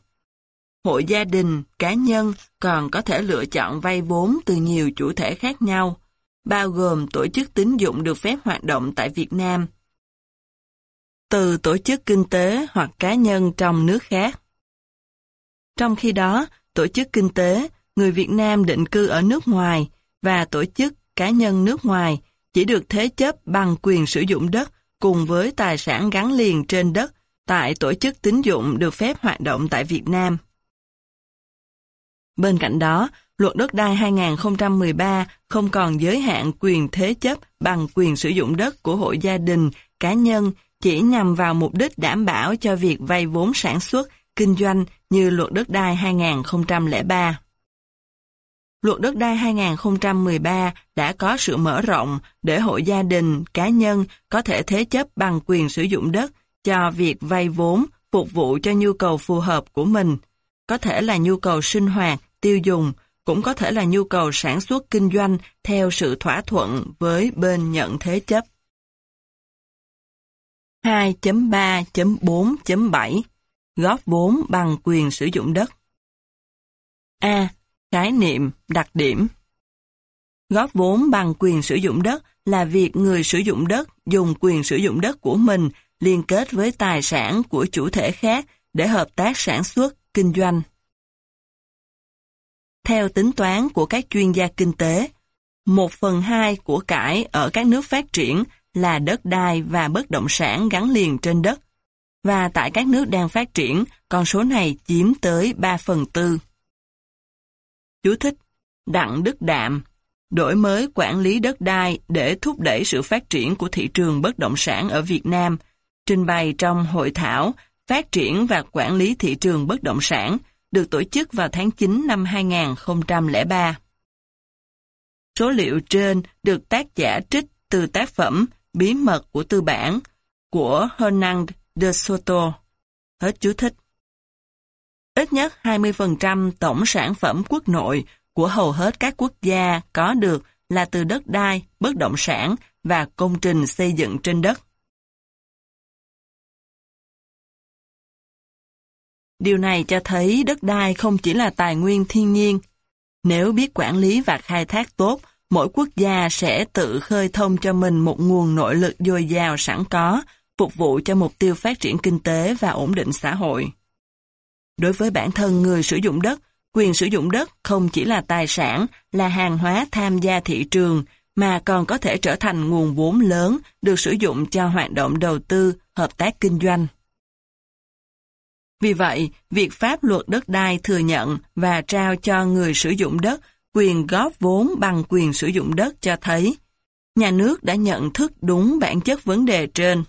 hộ gia đình, cá nhân còn có thể lựa chọn vay vốn từ nhiều chủ thể khác nhau, bao gồm tổ chức tín dụng được phép hoạt động tại Việt Nam, từ tổ chức kinh tế hoặc cá nhân trong nước khác. Trong khi đó, tổ chức kinh tế, người Việt Nam định cư ở nước ngoài và tổ chức cá nhân nước ngoài chỉ được thế chấp bằng quyền sử dụng đất cùng với tài sản gắn liền trên đất tại tổ chức tín dụng được phép hoạt động tại Việt Nam. Bên cạnh đó, luật đất đai 2013 không còn giới hạn quyền thế chấp bằng quyền sử dụng đất của hội gia đình, cá nhân chỉ nhằm vào mục đích đảm bảo cho việc vay vốn sản xuất, kinh doanh như luật đất đai 2003. Luật đất đai 2013 đã có sự mở rộng để hội gia đình, cá nhân có thể thế chấp bằng quyền sử dụng đất cho việc vay vốn phục vụ cho nhu cầu phù hợp của mình. Có thể là nhu cầu sinh hoạt, tiêu dùng, cũng có thể là nhu cầu sản xuất kinh doanh theo sự thỏa thuận với bên nhận thế chấp. 2.3.4.7 Góp vốn bằng quyền sử dụng đất A. Khái niệm, đặc điểm Góp vốn bằng quyền sử dụng đất là việc người sử dụng đất dùng quyền sử dụng đất của mình liên kết với tài sản của chủ thể khác để hợp tác sản xuất, kinh doanh. Theo tính toán của các chuyên gia kinh tế, một phần hai của cải ở các nước phát triển là đất đai và bất động sản gắn liền trên đất, và tại các nước đang phát triển, con số này chiếm tới 3 phần tư. Chú thích Đặng Đức Đạm Đổi mới quản lý đất đai để thúc đẩy sự phát triển của thị trường bất động sản ở Việt Nam, trình bày trong hội thảo Phát triển và quản lý thị trường bất động sản được tổ chức vào tháng 9 năm 2003. Số liệu trên được tác giả trích từ tác phẩm Bí mật của tư bản, của Hernand de Soto. Hết chú thích. Ít nhất 20% tổng sản phẩm quốc nội của hầu hết các quốc gia có được là từ đất đai, bất động sản và công trình xây dựng trên đất. Điều này cho thấy đất đai không chỉ là tài nguyên thiên nhiên. Nếu biết quản lý và khai thác tốt, mỗi quốc gia sẽ tự khơi thông cho mình một nguồn nội lực dồi dào sẵn có, phục vụ cho mục tiêu phát triển kinh tế và ổn định xã hội. Đối với bản thân người sử dụng đất, quyền sử dụng đất không chỉ là tài sản, là hàng hóa tham gia thị trường, mà còn có thể trở thành nguồn vốn lớn được sử dụng cho hoạt động đầu tư, hợp tác kinh doanh. Vì vậy, việc pháp luật đất đai thừa nhận và trao cho người sử dụng đất quyền góp vốn bằng quyền sử dụng đất cho thấy nhà nước đã nhận thức đúng bản chất vấn đề trên.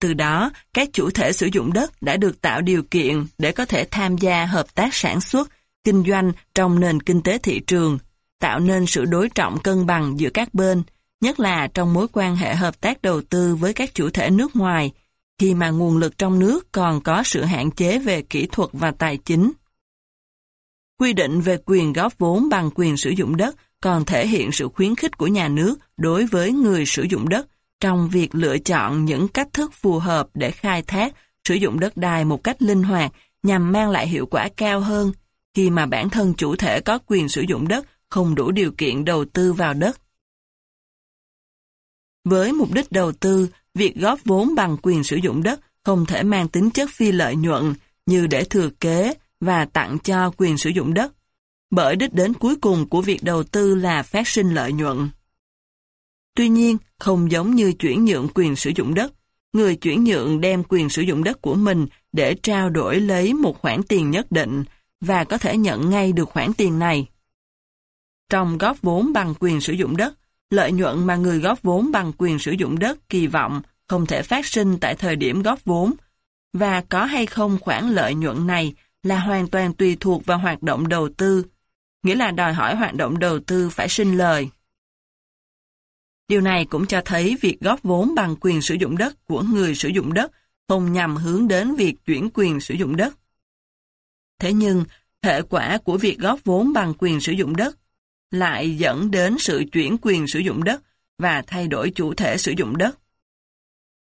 Từ đó, các chủ thể sử dụng đất đã được tạo điều kiện để có thể tham gia hợp tác sản xuất, kinh doanh trong nền kinh tế thị trường, tạo nên sự đối trọng cân bằng giữa các bên, nhất là trong mối quan hệ hợp tác đầu tư với các chủ thể nước ngoài, khi mà nguồn lực trong nước còn có sự hạn chế về kỹ thuật và tài chính. Quy định về quyền góp vốn bằng quyền sử dụng đất còn thể hiện sự khuyến khích của nhà nước đối với người sử dụng đất trong việc lựa chọn những cách thức phù hợp để khai thác, sử dụng đất đai một cách linh hoạt nhằm mang lại hiệu quả cao hơn khi mà bản thân chủ thể có quyền sử dụng đất không đủ điều kiện đầu tư vào đất. Với mục đích đầu tư, việc góp vốn bằng quyền sử dụng đất không thể mang tính chất phi lợi nhuận như để thừa kế và tặng cho quyền sử dụng đất, bởi đích đến cuối cùng của việc đầu tư là phát sinh lợi nhuận. Tuy nhiên, không giống như chuyển nhượng quyền sử dụng đất, người chuyển nhượng đem quyền sử dụng đất của mình để trao đổi lấy một khoản tiền nhất định và có thể nhận ngay được khoản tiền này. Trong góp vốn bằng quyền sử dụng đất, lợi nhuận mà người góp vốn bằng quyền sử dụng đất kỳ vọng không thể phát sinh tại thời điểm góp vốn, và có hay không khoản lợi nhuận này là hoàn toàn tùy thuộc vào hoạt động đầu tư, nghĩa là đòi hỏi hoạt động đầu tư phải sinh lời. Điều này cũng cho thấy việc góp vốn bằng quyền sử dụng đất của người sử dụng đất không nhằm hướng đến việc chuyển quyền sử dụng đất. Thế nhưng, hệ quả của việc góp vốn bằng quyền sử dụng đất lại dẫn đến sự chuyển quyền sử dụng đất và thay đổi chủ thể sử dụng đất.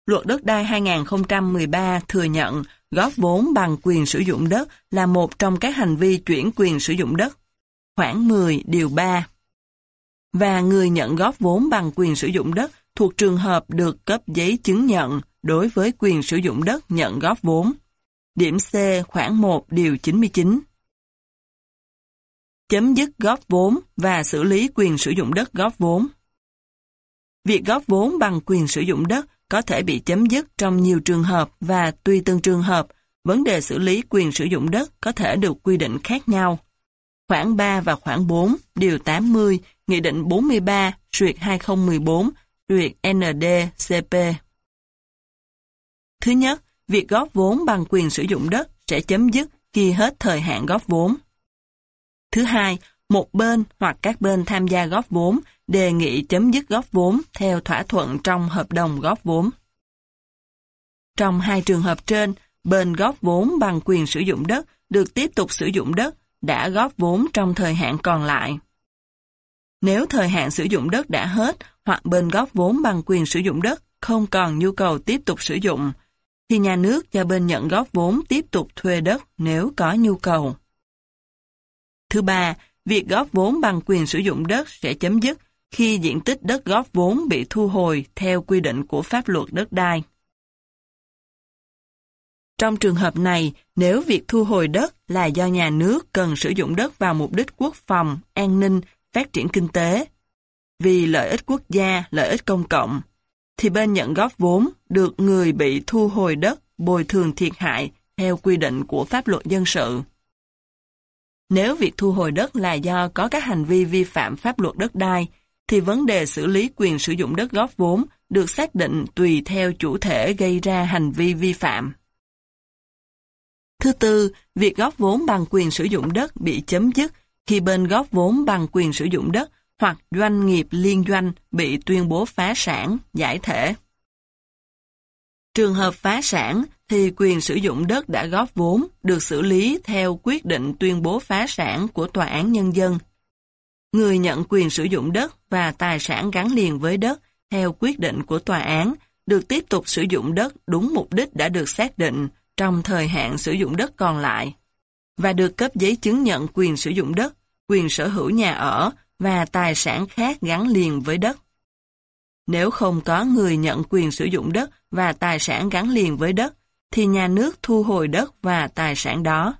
Luật đất đai 2013 thừa nhận góp vốn bằng quyền sử dụng đất là một trong các hành vi chuyển quyền sử dụng đất. Khoảng 10 điều 3 Và người nhận góp vốn bằng quyền sử dụng đất thuộc trường hợp được cấp giấy chứng nhận đối với quyền sử dụng đất nhận góp vốn. Điểm C khoảng 1 điều 99 Chấm dứt góp vốn và xử lý quyền sử dụng đất góp vốn. Việc góp vốn bằng quyền sử dụng đất có thể bị chấm dứt trong nhiều trường hợp và tùy từng trường hợp, vấn đề xử lý quyền sử dụng đất có thể được quy định khác nhau. Khoảng 3 và khoảng 4, Điều 80, Nghị định 43, Duyệt 2014, Duyệt NDCP. Thứ nhất, việc góp vốn bằng quyền sử dụng đất sẽ chấm dứt khi hết thời hạn góp vốn. Thứ hai, một bên hoặc các bên tham gia góp vốn đề nghị chấm dứt góp vốn theo thỏa thuận trong hợp đồng góp vốn. Trong hai trường hợp trên, bên góp vốn bằng quyền sử dụng đất được tiếp tục sử dụng đất đã góp vốn trong thời hạn còn lại. Nếu thời hạn sử dụng đất đã hết hoặc bên góp vốn bằng quyền sử dụng đất không còn nhu cầu tiếp tục sử dụng, thì nhà nước cho bên nhận góp vốn tiếp tục thuê đất nếu có nhu cầu. Thứ ba, việc góp vốn bằng quyền sử dụng đất sẽ chấm dứt khi diện tích đất góp vốn bị thu hồi theo quy định của pháp luật đất đai. Trong trường hợp này, nếu việc thu hồi đất là do nhà nước cần sử dụng đất vào mục đích quốc phòng, an ninh, phát triển kinh tế, vì lợi ích quốc gia, lợi ích công cộng, thì bên nhận góp vốn được người bị thu hồi đất bồi thường thiệt hại theo quy định của pháp luật dân sự. Nếu việc thu hồi đất là do có các hành vi vi phạm pháp luật đất đai, thì vấn đề xử lý quyền sử dụng đất góp vốn được xác định tùy theo chủ thể gây ra hành vi vi phạm. Thứ tư, việc góp vốn bằng quyền sử dụng đất bị chấm dứt khi bên góp vốn bằng quyền sử dụng đất hoặc doanh nghiệp liên doanh bị tuyên bố phá sản, giải thể. Trường hợp phá sản thì quyền sử dụng đất đã góp vốn được xử lý theo quyết định tuyên bố phá sản của Tòa án Nhân dân. Người nhận quyền sử dụng đất và tài sản gắn liền với đất theo quyết định của tòa án được tiếp tục sử dụng đất đúng mục đích đã được xác định trong thời hạn sử dụng đất còn lại và được cấp giấy chứng nhận quyền sử dụng đất, quyền sở hữu nhà ở và tài sản khác gắn liền với đất. Nếu không có người nhận quyền sử dụng đất và tài sản gắn liền với đất, thì nhà nước thu hồi đất và tài sản đó.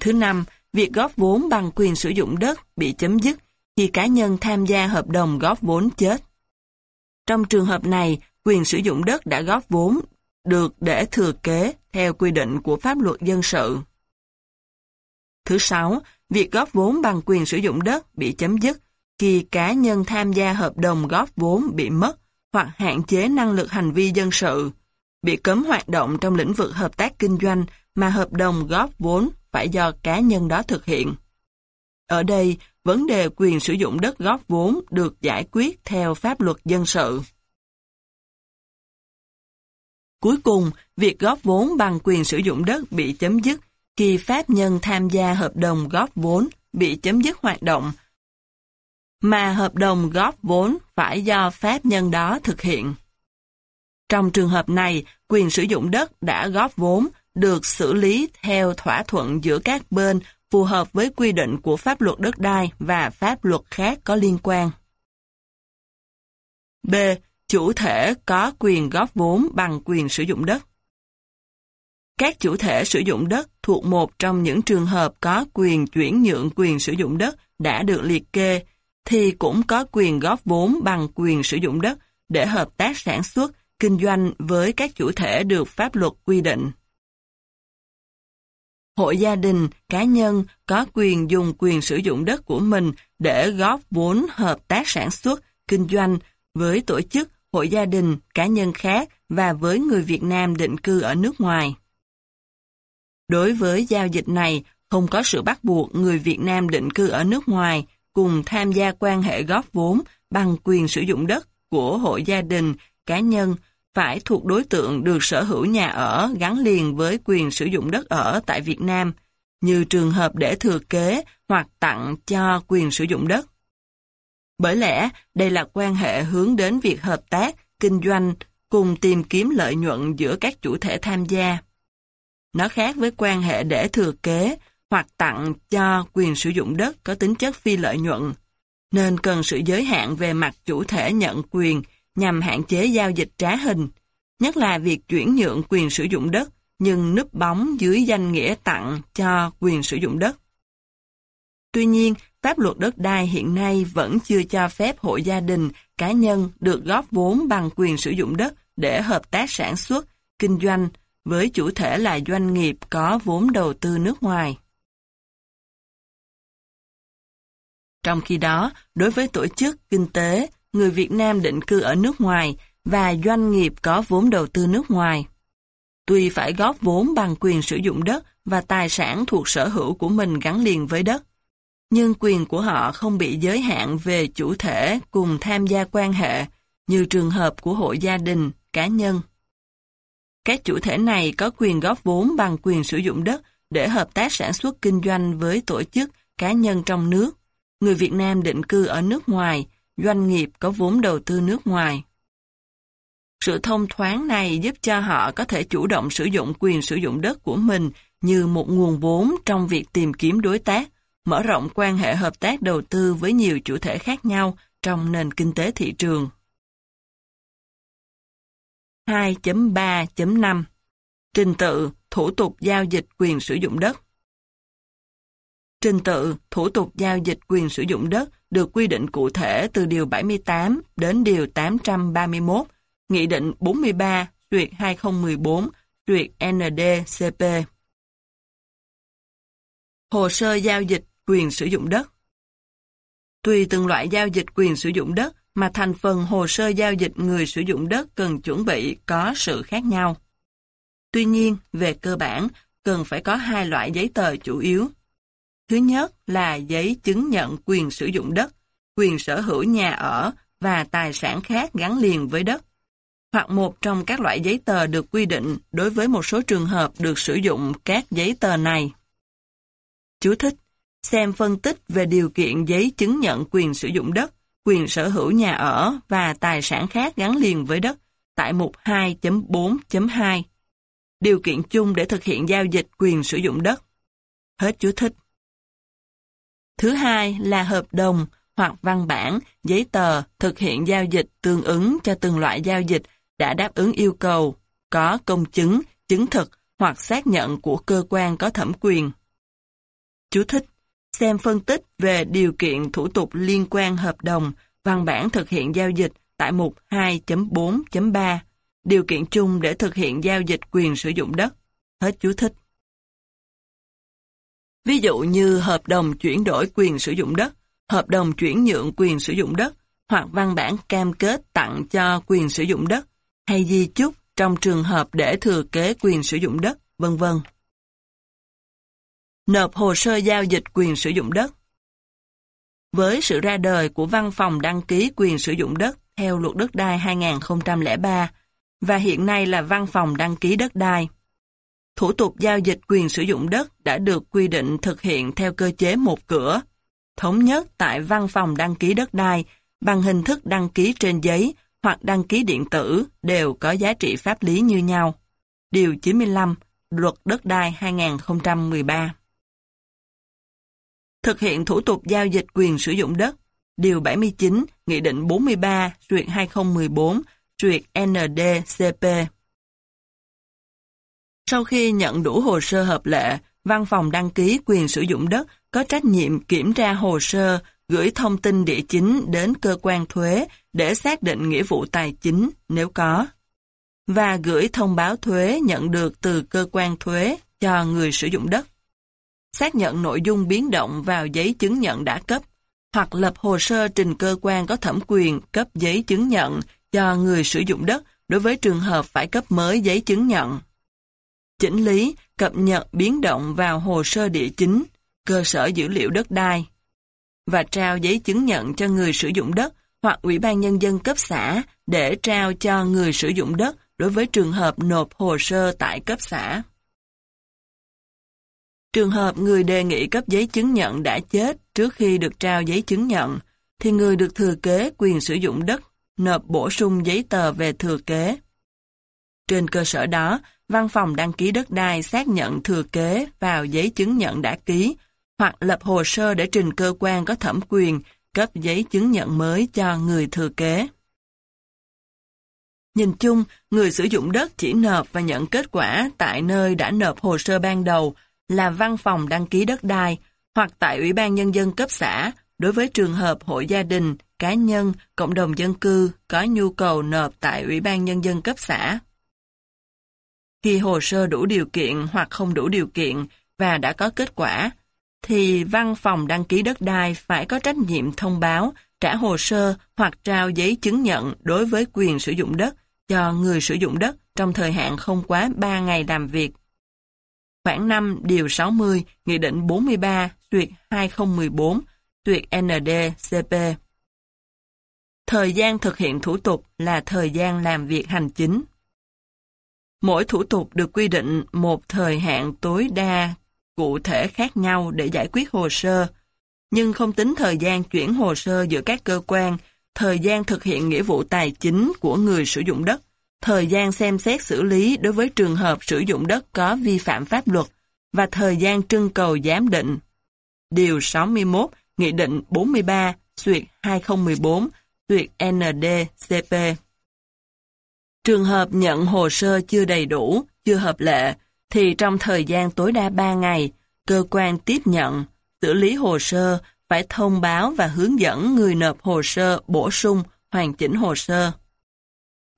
Thứ năm, việc góp vốn bằng quyền sử dụng đất bị chấm dứt khi cá nhân tham gia hợp đồng góp vốn chết. Trong trường hợp này, quyền sử dụng đất đã góp vốn được để thừa kế theo quy định của pháp luật dân sự. Thứ sáu, việc góp vốn bằng quyền sử dụng đất bị chấm dứt khi cá nhân tham gia hợp đồng góp vốn bị mất hoặc hạn chế năng lực hành vi dân sự, bị cấm hoạt động trong lĩnh vực hợp tác kinh doanh mà hợp đồng góp vốn phải do cá nhân đó thực hiện. Ở đây, vấn đề quyền sử dụng đất góp vốn được giải quyết theo pháp luật dân sự. Cuối cùng, việc góp vốn bằng quyền sử dụng đất bị chấm dứt khi pháp nhân tham gia hợp đồng góp vốn bị chấm dứt hoạt động, mà hợp đồng góp vốn phải do pháp nhân đó thực hiện. Trong trường hợp này, quyền sử dụng đất đã góp vốn được xử lý theo thỏa thuận giữa các bên phù hợp với quy định của pháp luật đất đai và pháp luật khác có liên quan. B. Chủ thể có quyền góp vốn bằng quyền sử dụng đất. Các chủ thể sử dụng đất thuộc một trong những trường hợp có quyền chuyển nhượng quyền sử dụng đất đã được liệt kê, thì cũng có quyền góp vốn bằng quyền sử dụng đất để hợp tác sản xuất, kinh doanh với các chủ thể được pháp luật quy định. Hội gia đình, cá nhân có quyền dùng quyền sử dụng đất của mình để góp vốn hợp tác sản xuất, kinh doanh với tổ chức, hội gia đình, cá nhân khác và với người Việt Nam định cư ở nước ngoài. Đối với giao dịch này, không có sự bắt buộc người Việt Nam định cư ở nước ngoài cùng tham gia quan hệ góp vốn bằng quyền sử dụng đất của hộ gia đình, cá nhân phải thuộc đối tượng được sở hữu nhà ở gắn liền với quyền sử dụng đất ở tại Việt Nam, như trường hợp để thừa kế hoặc tặng cho quyền sử dụng đất. Bởi lẽ, đây là quan hệ hướng đến việc hợp tác, kinh doanh cùng tìm kiếm lợi nhuận giữa các chủ thể tham gia. Nó khác với quan hệ để thừa kế hoặc tặng cho quyền sử dụng đất có tính chất phi lợi nhuận, nên cần sự giới hạn về mặt chủ thể nhận quyền nhằm hạn chế giao dịch trá hình, nhất là việc chuyển nhượng quyền sử dụng đất nhưng núp bóng dưới danh nghĩa tặng cho quyền sử dụng đất. Tuy nhiên, pháp luật đất đai hiện nay vẫn chưa cho phép hội gia đình, cá nhân được góp vốn bằng quyền sử dụng đất để hợp tác sản xuất, kinh doanh với chủ thể là doanh nghiệp có vốn đầu tư nước ngoài. Trong khi đó, đối với tổ chức kinh tế, người Việt Nam định cư ở nước ngoài và doanh nghiệp có vốn đầu tư nước ngoài. Tuy phải góp vốn bằng quyền sử dụng đất và tài sản thuộc sở hữu của mình gắn liền với đất, nhưng quyền của họ không bị giới hạn về chủ thể cùng tham gia quan hệ như trường hợp của hội gia đình, cá nhân. Các chủ thể này có quyền góp vốn bằng quyền sử dụng đất để hợp tác sản xuất kinh doanh với tổ chức, cá nhân trong nước, người Việt Nam định cư ở nước ngoài, doanh nghiệp có vốn đầu tư nước ngoài. Sự thông thoáng này giúp cho họ có thể chủ động sử dụng quyền sử dụng đất của mình như một nguồn vốn trong việc tìm kiếm đối tác, mở rộng quan hệ hợp tác đầu tư với nhiều chủ thể khác nhau trong nền kinh tế thị trường. 2.3.5 Trình tự, thủ tục giao dịch quyền sử dụng đất Trình tự, thủ tục giao dịch quyền sử dụng đất được quy định cụ thể từ Điều 78 đến Điều 831, Nghị định 43, duyệt 2014, duyệt NDCP. Hồ sơ giao dịch quyền sử dụng đất Tùy từng loại giao dịch quyền sử dụng đất mà thành phần hồ sơ giao dịch người sử dụng đất cần chuẩn bị có sự khác nhau. Tuy nhiên, về cơ bản, cần phải có hai loại giấy tờ chủ yếu. Thứ nhất là giấy chứng nhận quyền sử dụng đất, quyền sở hữu nhà ở và tài sản khác gắn liền với đất. hoặc một trong các loại giấy tờ được quy định đối với một số trường hợp được sử dụng các giấy tờ này. Chú thích Xem phân tích về điều kiện giấy chứng nhận quyền sử dụng đất, quyền sở hữu nhà ở và tài sản khác gắn liền với đất tại mục 2.4.2. Điều kiện chung để thực hiện giao dịch quyền sử dụng đất. Hết chú thích. Thứ hai là hợp đồng hoặc văn bản, giấy tờ thực hiện giao dịch tương ứng cho từng loại giao dịch đã đáp ứng yêu cầu, có công chứng, chứng thực hoặc xác nhận của cơ quan có thẩm quyền. Chú thích Xem phân tích về điều kiện thủ tục liên quan hợp đồng, văn bản thực hiện giao dịch tại mục 2.4.3, điều kiện chung để thực hiện giao dịch quyền sử dụng đất. Hết chú thích. Ví dụ như hợp đồng chuyển đổi quyền sử dụng đất, hợp đồng chuyển nhượng quyền sử dụng đất, hoặc văn bản cam kết tặng cho quyền sử dụng đất, hay di chúc trong trường hợp để thừa kế quyền sử dụng đất, vân vân. Nộp hồ sơ giao dịch quyền sử dụng đất Với sự ra đời của Văn phòng đăng ký quyền sử dụng đất theo Luật Đất đai 2003 và hiện nay là Văn phòng đăng ký đất đai, thủ tục giao dịch quyền sử dụng đất đã được quy định thực hiện theo cơ chế một cửa, thống nhất tại Văn phòng đăng ký đất đai bằng hình thức đăng ký trên giấy hoặc đăng ký điện tử đều có giá trị pháp lý như nhau. Điều 95, Luật Đất đai 2013 Thực hiện thủ tục giao dịch quyền sử dụng đất, Điều 79, Nghị định 43, duyệt 2014, duyệt NDCP. Sau khi nhận đủ hồ sơ hợp lệ, Văn phòng đăng ký quyền sử dụng đất có trách nhiệm kiểm tra hồ sơ, gửi thông tin địa chính đến cơ quan thuế để xác định nghĩa vụ tài chính nếu có, và gửi thông báo thuế nhận được từ cơ quan thuế cho người sử dụng đất. Xác nhận nội dung biến động vào giấy chứng nhận đã cấp, hoặc lập hồ sơ trình cơ quan có thẩm quyền cấp giấy chứng nhận cho người sử dụng đất đối với trường hợp phải cấp mới giấy chứng nhận chỉnh lý, cập nhật biến động vào hồ sơ địa chính, cơ sở dữ liệu đất đai và trao giấy chứng nhận cho người sử dụng đất hoặc Ủy ban Nhân dân cấp xã để trao cho người sử dụng đất đối với trường hợp nộp hồ sơ tại cấp xã. Trường hợp người đề nghị cấp giấy chứng nhận đã chết trước khi được trao giấy chứng nhận, thì người được thừa kế quyền sử dụng đất nộp bổ sung giấy tờ về thừa kế. Trên cơ sở đó, văn phòng đăng ký đất đai xác nhận thừa kế vào giấy chứng nhận đã ký, hoặc lập hồ sơ để trình cơ quan có thẩm quyền cấp giấy chứng nhận mới cho người thừa kế. Nhìn chung, người sử dụng đất chỉ nộp và nhận kết quả tại nơi đã nộp hồ sơ ban đầu là văn phòng đăng ký đất đai hoặc tại Ủy ban Nhân dân cấp xã đối với trường hợp hội gia đình, cá nhân, cộng đồng dân cư có nhu cầu nộp tại Ủy ban Nhân dân cấp xã. Khi hồ sơ đủ điều kiện hoặc không đủ điều kiện và đã có kết quả, thì văn phòng đăng ký đất đai phải có trách nhiệm thông báo, trả hồ sơ hoặc trao giấy chứng nhận đối với quyền sử dụng đất cho người sử dụng đất trong thời hạn không quá 3 ngày làm việc. Khoảng 5 điều 60, Nghị định 43, tuyệt 2014, tuyệt NDCP Thời gian thực hiện thủ tục là thời gian làm việc hành chính. Mỗi thủ tục được quy định một thời hạn tối đa cụ thể khác nhau để giải quyết hồ sơ, nhưng không tính thời gian chuyển hồ sơ giữa các cơ quan, thời gian thực hiện nghĩa vụ tài chính của người sử dụng đất, thời gian xem xét xử lý đối với trường hợp sử dụng đất có vi phạm pháp luật và thời gian trưng cầu giám định. Điều 61, Nghị định 43, Xuyệt 2014, Xuyệt NDCP Trường hợp nhận hồ sơ chưa đầy đủ, chưa hợp lệ, thì trong thời gian tối đa 3 ngày, cơ quan tiếp nhận, xử lý hồ sơ phải thông báo và hướng dẫn người nộp hồ sơ bổ sung, hoàn chỉnh hồ sơ.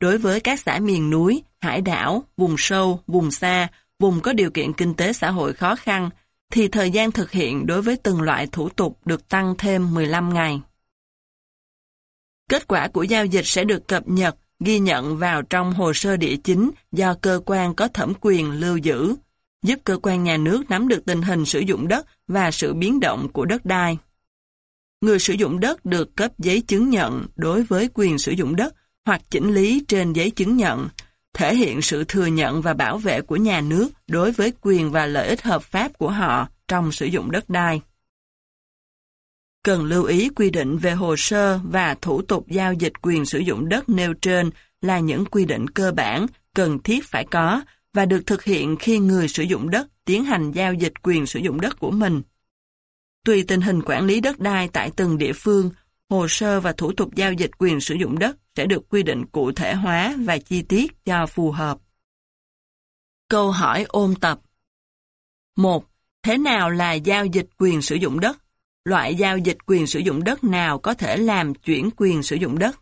Đối với các xã miền núi, hải đảo, vùng sâu, vùng xa, vùng có điều kiện kinh tế xã hội khó khăn, thì thời gian thực hiện đối với từng loại thủ tục được tăng thêm 15 ngày. Kết quả của giao dịch sẽ được cập nhật ghi nhận vào trong hồ sơ địa chính do cơ quan có thẩm quyền lưu giữ, giúp cơ quan nhà nước nắm được tình hình sử dụng đất và sự biến động của đất đai. Người sử dụng đất được cấp giấy chứng nhận đối với quyền sử dụng đất hoặc chỉnh lý trên giấy chứng nhận, thể hiện sự thừa nhận và bảo vệ của nhà nước đối với quyền và lợi ích hợp pháp của họ trong sử dụng đất đai. Cần lưu ý quy định về hồ sơ và thủ tục giao dịch quyền sử dụng đất nêu trên là những quy định cơ bản, cần thiết phải có và được thực hiện khi người sử dụng đất tiến hành giao dịch quyền sử dụng đất của mình. Tùy tình hình quản lý đất đai tại từng địa phương, hồ sơ và thủ tục giao dịch quyền sử dụng đất sẽ được quy định cụ thể hóa và chi tiết cho phù hợp. Câu hỏi ôn tập 1. Thế nào là giao dịch quyền sử dụng đất? Loại giao dịch quyền sử dụng đất nào có thể làm chuyển quyền sử dụng đất?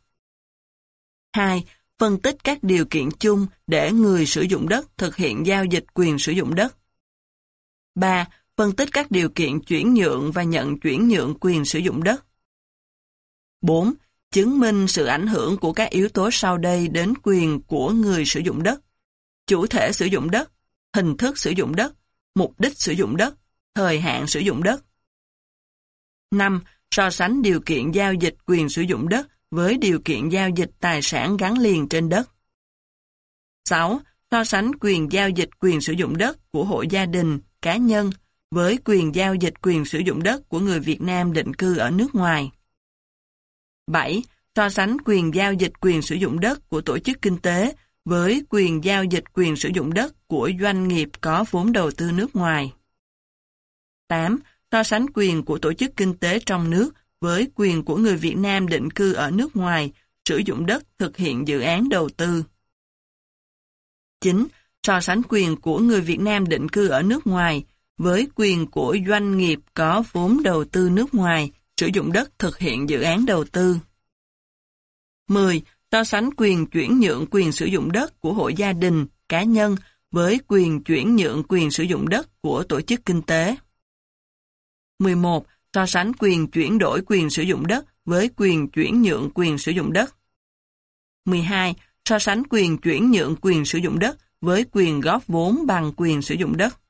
2. Phân tích các điều kiện chung để người sử dụng đất thực hiện giao dịch quyền sử dụng đất. 3. Phân tích các điều kiện chuyển nhượng và nhận chuyển nhượng quyền sử dụng đất. 4. Chứng minh sự ảnh hưởng của các yếu tố sau đây đến quyền của người sử dụng đất. Chủ thể sử dụng đất, hình thức sử dụng đất, mục đích sử dụng đất, thời hạn sử dụng đất. 5. So sánh điều kiện giao dịch quyền sử dụng đất với điều kiện giao dịch tài sản gắn liền trên đất. 6. So sánh quyền giao dịch quyền sử dụng đất của hộ gia đình, cá nhân với quyền giao dịch quyền sử dụng đất của người Việt Nam định cư ở nước ngoài. 7. So sánh quyền giao dịch quyền sử dụng đất của tổ chức kinh tế với quyền giao dịch quyền sử dụng đất của doanh nghiệp có vốn đầu tư nước ngoài. 8. So sánh quyền của tổ chức kinh tế trong nước với quyền của người Việt Nam định cư ở nước ngoài sử dụng đất thực hiện dự án đầu tư. 9. So sánh quyền của người Việt Nam định cư ở nước ngoài với quyền của doanh nghiệp có vốn đầu tư nước ngoài sử dụng đất thực hiện dự án đầu tư. 10. So sánh quyền chuyển nhượng quyền sử dụng đất của hộ gia đình, cá nhân với quyền chuyển nhượng quyền sử dụng đất của tổ chức kinh tế. 11. So sánh quyền chuyển đổi quyền sử dụng đất với quyền chuyển nhượng quyền sử dụng đất. 12. So sánh quyền chuyển nhượng quyền sử dụng đất với quyền góp vốn bằng quyền sử dụng đất.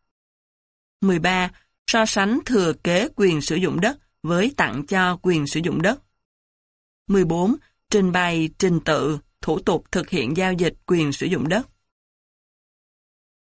13. So sánh thừa kế quyền sử dụng đất với tặng cho quyền sử dụng đất. 14. Trình bày trình tự, thủ tục thực hiện giao dịch quyền sử dụng đất.